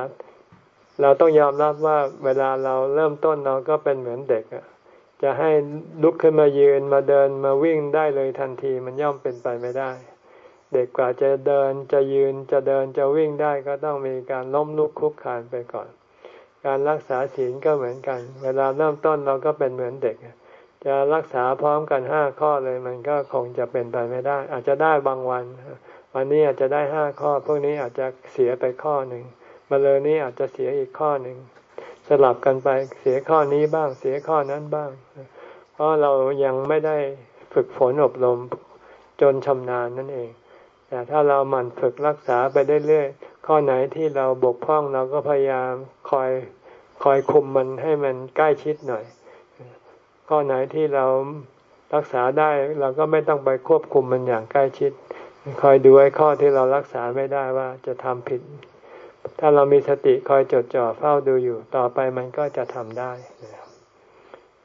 เราต้องยอมรับว่าเวลาเราเริ่มต้นเราก็เป็นเหมือนเด็กอะ จะให้ลุกขึ้นมายืนมาเดินมาวิ่งได้เลยทันทีมันย่อมเป็นไปไม่ได้ เด็กกว่าจะเดินจะยืนจะเดินจะวิ่งได้ก็ต้องมีการล้มลุกคุกคานไปก่อน การรักษาศีลก็เหมือนกัน เวลาเริ่มต้นเราก็เป็นเหมือนเด็ก จะรักษาพร้อมกันห้าข้อเลยมันก็คงจะเป็นไปไม่ได้ อาจจะได้บางวัน วันนี้อาจจะได้ห้าข้อ พวกนี้อาจจะเสียไปข้อหนึ่งมาเลยนี้อาจจะเสียอีกข้อหนึ่ง สลับกันไปเสียข้อนี้บ้างเสียข้อนั้นบ้าง เพราะเรายังไม่ได้ฝึกฝนอบรมจนชำนาญนั่นเอง แต่ถ้าเราหมั่นฝึกรักษาไปเรื่อยๆข้อไหนที่เราบกพร่องเราก็พยายามคอยคอยคุมมันให้มันใกล้ชิดหน่อย ข้อไหนที่เรารักษาได้เราก็ไม่ต้องไปควบคุมมันอย่างใกล้ชิด คอยดูไอ้ข้อที่เรารักษาไม่ได้ว่าจะทำผิด ถ้าเรามีสติคอยจดจ่อเฝ้าดูอยู่ ต่อไปมันก็จะทำได้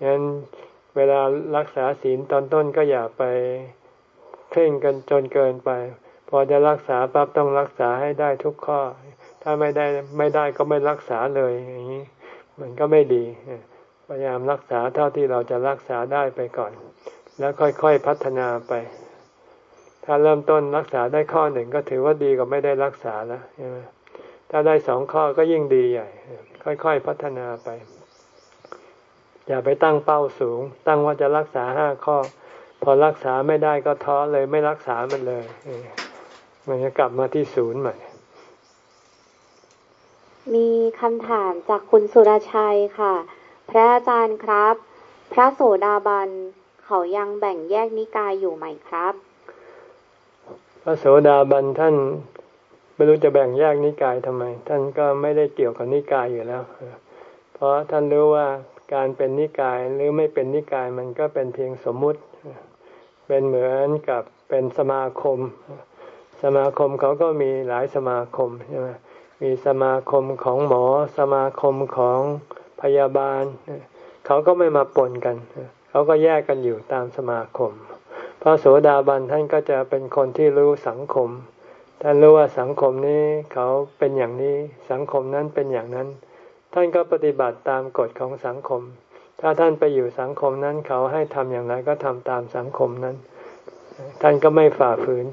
งั้นเวลารักษาศีลตอนต้นก็อย่าไปเคร่งกันจนเกินไป พอจะรักษาปั๊บต้องรักษาให้ได้ทุกข้อ ถ้าไม่ได้ไม่ได้ก็ไม่รักษาเลยอย่างนี้ มันก็ไม่ดี พยายามรักษาเท่าที่เราจะรักษาได้ไปก่อน แล้วค่อยๆพัฒนาไป ถ้าเริ่มต้นรักษาได้ข้อหนึ่งก็ถือว่าดีกว่าไม่ได้รักษาแล้วใช่ไหม ถ้าได้สองข้อก็ยิ่งดีใหญ่ ค่อยๆพัฒนาไป อย่าไปตั้งเป้าสูง ตั้งว่าจะรักษาห้าข้อ พอรักษาไม่ได้ก็ท้อเลยไม่รักษามันเลย มันจะกลับมาที่ศูนย์ใหม่ มีคำถามจากคุณสุรชัยค่ะ พระอาจารย์ครับ พระโสดาบันเขายังแบ่งแยกนิกายอยู่ไหมครับ พระโสดาบันท่าน ไม่รู้จะแบ่งแยกนิกายทำไม ท่านก็ไม่ได้เกี่ยวกับนิกายอยู่แล้ว เพราะท่านรู้ว่าการเป็นนิกายหรือไม่เป็นนิกายมันก็เป็นเพียงสมมุติ เป็นเหมือนกับเป็นสมาคม สมาคมเขาก็มีหลายสมาคมใช่ไหมมีสมาคมของหมอ สมาคมของพยาบาล เขาก็ไม่มาปนกัน เขาก็แยกกันอยู่ตามสมาคมพระโสดาบันท่านก็จะเป็นคนที่รู้สังคม ท่านรู้ว่าสังคมนี้เขาเป็นอย่างนี้ สังคมนั้นเป็นอย่างนั้น ท่านก็ปฏิบัติตามกฎของสังคม ถ้าท่านไปอยู่สังคมนั้นเขาให้ทำอย่างไรก็ทำตามสังคมนั้น ท่านก็ไม่ฝ่าฝืน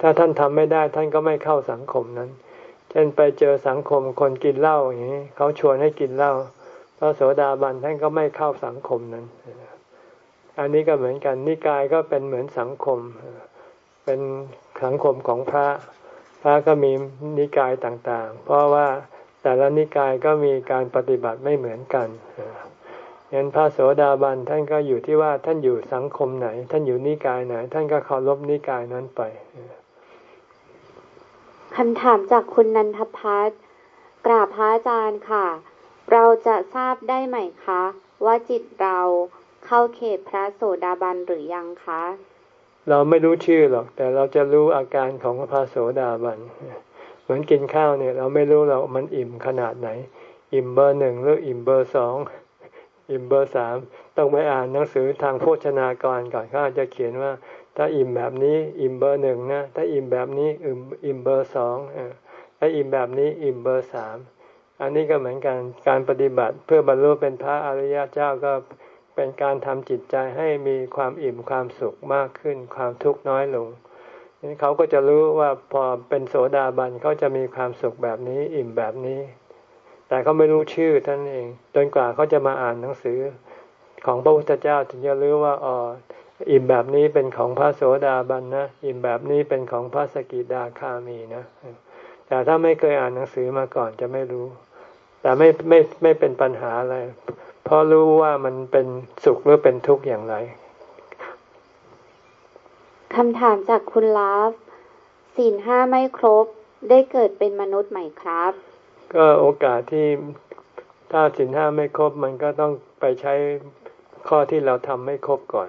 ถ้าท่านทำไม่ได้ท่านก็ไม่เข้าสังคมนั้น เช่นไปเจอสังคมคนกินเหล้าอย่างนี้เขาชวนให้กินเหล้าพระโสดาบันท่านก็ไม่เข้าสังคมนั้น อันนี้ก็เหมือนกันนิกายก็เป็นเหมือนสังคม เป็นสังคมของพระ พระก็มีนิกายต่างๆ เพราะว่าแต่ละนิกายก็มีการปฏิบัติไม่เหมือนกันยันพระโสดาบันท่านก็อยู่ที่ว่าท่านอยู่สังคมไหน ท่านอยู่นิกายไหน ท่านก็เคารพนิกายนั้นไปคำถามจากคุณนันทพัฒน์กราบพระอาจารย์ค่ะ เราจะทราบได้ไหมคะ ว่าจิตเราเข้าเขตพระโสดาบันหรือยังคะ เราไม่รู้ชื่อหรอก แต่เราจะรู้อาการของพระโสดาบันเหมือนกินข้าวเนี่ย เราไม่รู้เรามันอิ่มขนาดไหน อิ่มเบอร์หนึ่งหรืออิ่มเบอร์สองอิ่มเบอร์สามต้องไปอ่านหนังสือทางโภชนากรก่อนเขาอาจจะเขียนว่า ถ้าอิ่มแบบนี้อิ่มเบอร์หนึ่งนะถ้าอิ่มแบบนี้อิ่มอิ่มเบอร์สองถ้าอิ่มแบบนี้อิ่มเบอร์สามอันนี้ก็เหมือนกันการปฏิบัติเพื่อบรรลุเป็นพระอริยเจ้าก็ เป็นการทำจิตใจให้มีความอิ่มความสุขมากขึ้น ความทุกข์น้อยลงนี่เขาก็จะรู้ว่าพอเป็นโสดาบันเขาจะมีความสุขแบบนี้อิ่มแบบนี้ แต่เขาไม่รู้ชื่อท่านเองจนกว่าเขาจะมาอ่านหนังสือของพระพุทธเจ้าถึงจะรู้ว่าอ๋ออิ่มแบบนี้เป็นของพระโสดาบันนะอิ่มแบบนี้เป็นของพระสกิดาคามีนะแต่ถ้าไม่เคยอ่านหนังสือมาก่อนจะไม่รู้ แต่ไม่ไม่ไม่เป็นปัญหาอะไร เพราะรู้ว่ามันเป็นสุขหรือเป็นทุกข์อย่างไรคำถามจากคุณลาฟศีลห้าไม่ครบได้เกิดเป็นมนุษย์ใหม่ครับ ก็โอกาสที่ถ้าศีลห้าไม่ครบมันก็ต้องไปใช้ข้อที่เราทำไม่ครบก่อน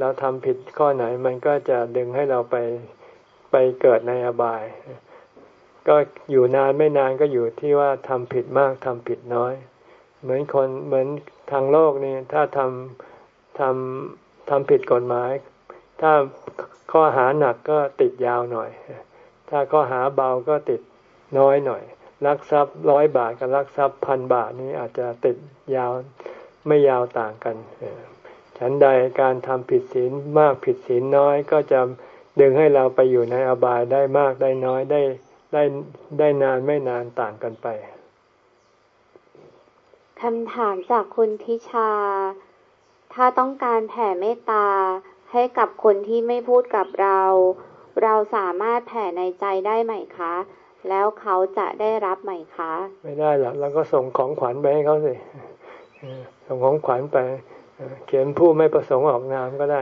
เราทำผิดข้อไหนมันก็จะดึงให้เราไปไปเกิดในอบาย ก็อยู่นานไม่นานก็อยู่ที่ว่าทำผิดมากทำผิดน้อย เหมือนคนเหมือนทางโลกนี่ถ้าทำทำทำผิดกฎหมาย ถ้าข้อหาหนักก็ติดยาวหน่อย ถ้าข้อหาเบาก็ติดน้อยหน่อยลักทรัพย์ร้อยบาทกับลักทรัพย์พันบาทนี้อาจจะติดยาวไม่ยาวต่างกันฉันใดการทำผิดศีลมากผิดศีลน้อยก็จะดึงให้เราไปอยู่ในอบายได้มากได้น้อยได้ได้ได้นานไม่นานต่างกันไป คำถามจากคุณทิชา ถ้าต้องการแผ่เมตตาให้กับคนที่ไม่พูดกับเรา เราสามารถแผ่ในใจได้ไหมคะ แล้วเขาจะได้รับไหมคะ ไม่ได้หรอกเราก็ส่งของขวัญไปให้เขาสิส่งของขวัญไป เขียนผู้ไม่ประสงค์ออกนามก็ได้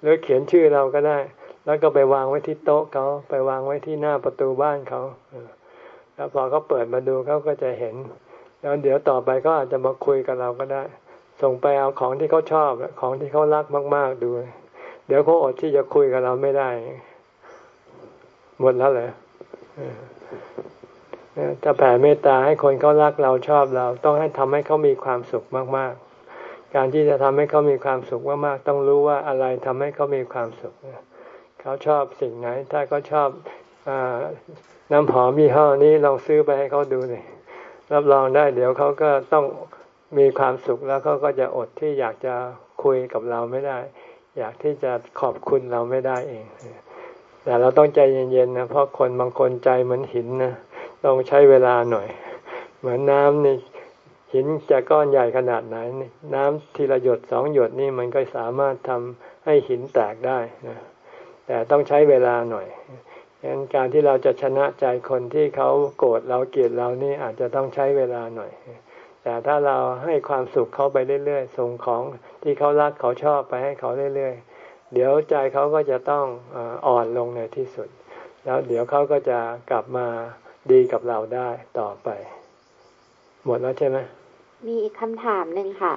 หรือเขียนชื่อเราก็ได้ แล้วก็ไปวางไว้ที่โต๊ะเขาไปวางไว้ที่หน้าประตูบ้านเขาแล้วพอเขาเปิดมาดูเขาก็จะเห็น แล้วเดี๋ยวต่อไปก็อาจจะมาคุยกับเราก็ได้ ส่งไปเอาของที่เขาชอบของที่เขารักมาก ๆดู เดี๋ยวเขาอดที่จะคุยกับเราไม่ได้ หมดแล้วเลยจะแผ่เมตตาให้คนเขารักเราชอบเรา ต้องให้ทำให้เขามีความสุขมาก ๆ การที่จะทำให้เขามีความสุขมากๆต้องรู้ว่าอะไรทำให้เขามีความสุขเขาชอบสิ่งไหน ถ้าเขาชอบอน้ำหอมมีห้อนี้ลองซื้อไปให้เขาดูเลย รับรองได้เดี๋ยวเขาก็ต้องมีความสุขแล้วเขาก็จะอดที่อยากจะคุยกับเราไม่ได้ อยากที่จะขอบคุณเราไม่ได้เอง แต่เราต้องใจเย็นๆนะเพราะคนบางคนใจเหมือนหินนะต้องใช้เวลาหน่อย เหมือนน้ำนี่หินจะก้อนใหญ่ขนาดไหนน้ำทีละหยดสองหยดนี่มันก็สามารถทำให้หินแตกได้นะแต่ต้องใช้เวลาหน่อย ฉะนั้นการที่เราจะชนะใจคนที่เขาโกรธเราเกลียดเรานี่อาจจะต้องใช้เวลาหน่อย แต่ถ้าเราให้ความสุขเขาไปเรื่อยๆ ส่งของที่เขารักเขาชอบไปให้เขาเรื่อยๆ เดี๋ยวใจเขาก็จะต้องอ่อนลงในที่สุด แล้วเดี๋ยวเขาก็จะกลับมาดีกับเราได้ต่อไป หมดแล้วใช่ไหมมีอีกคำถามหนึ่งค่ะ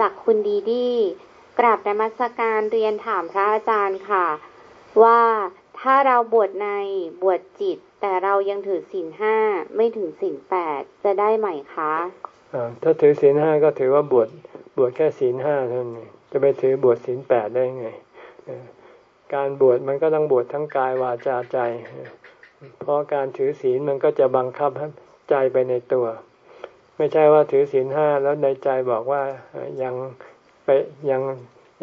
จากคุณดีดีกราบนมัสการเรียนถามพระอาจารย์ค่ะ ว่า ถ้าเราบวชในบวชจิต แต่เรายังถือศีลห้าไม่ถึงศีลแปดจะได้ไหมคะถ้าถือศีลห้าก็ถือว่าบวชบวชแค่ศีลห้าเท่านั้นจะไปถือบวชศีลแปดได้ไงการบวชมันก็ต้องบวชทั้งกายวาจาใจ เพราะการถือศีลมันก็จะบังคับใจไปในตัว ไม่ใช่ว่าถือศีลห้าแล้วในใจบอกว่ายังไปยัง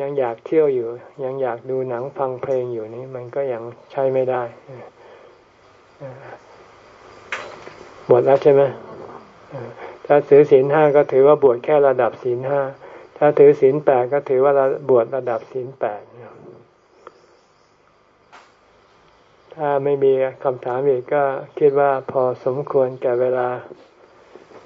ยังอยากเที่ยวอยู่ ยังอยากดูหนังฟังเพลงอยู่นี่มันก็ยังใช้ไม่ได้หมดแล้วใช่ไหมถ้าถือศีลห้าก็ถือว่าบวชแค่ระดับศีลห้าถ้าถือศีลแปดก็ถือว่าบวชระดับศีลแปดถ้าไม่มีคำถามอีกก็คิดว่าพอสมควรแก่เวลา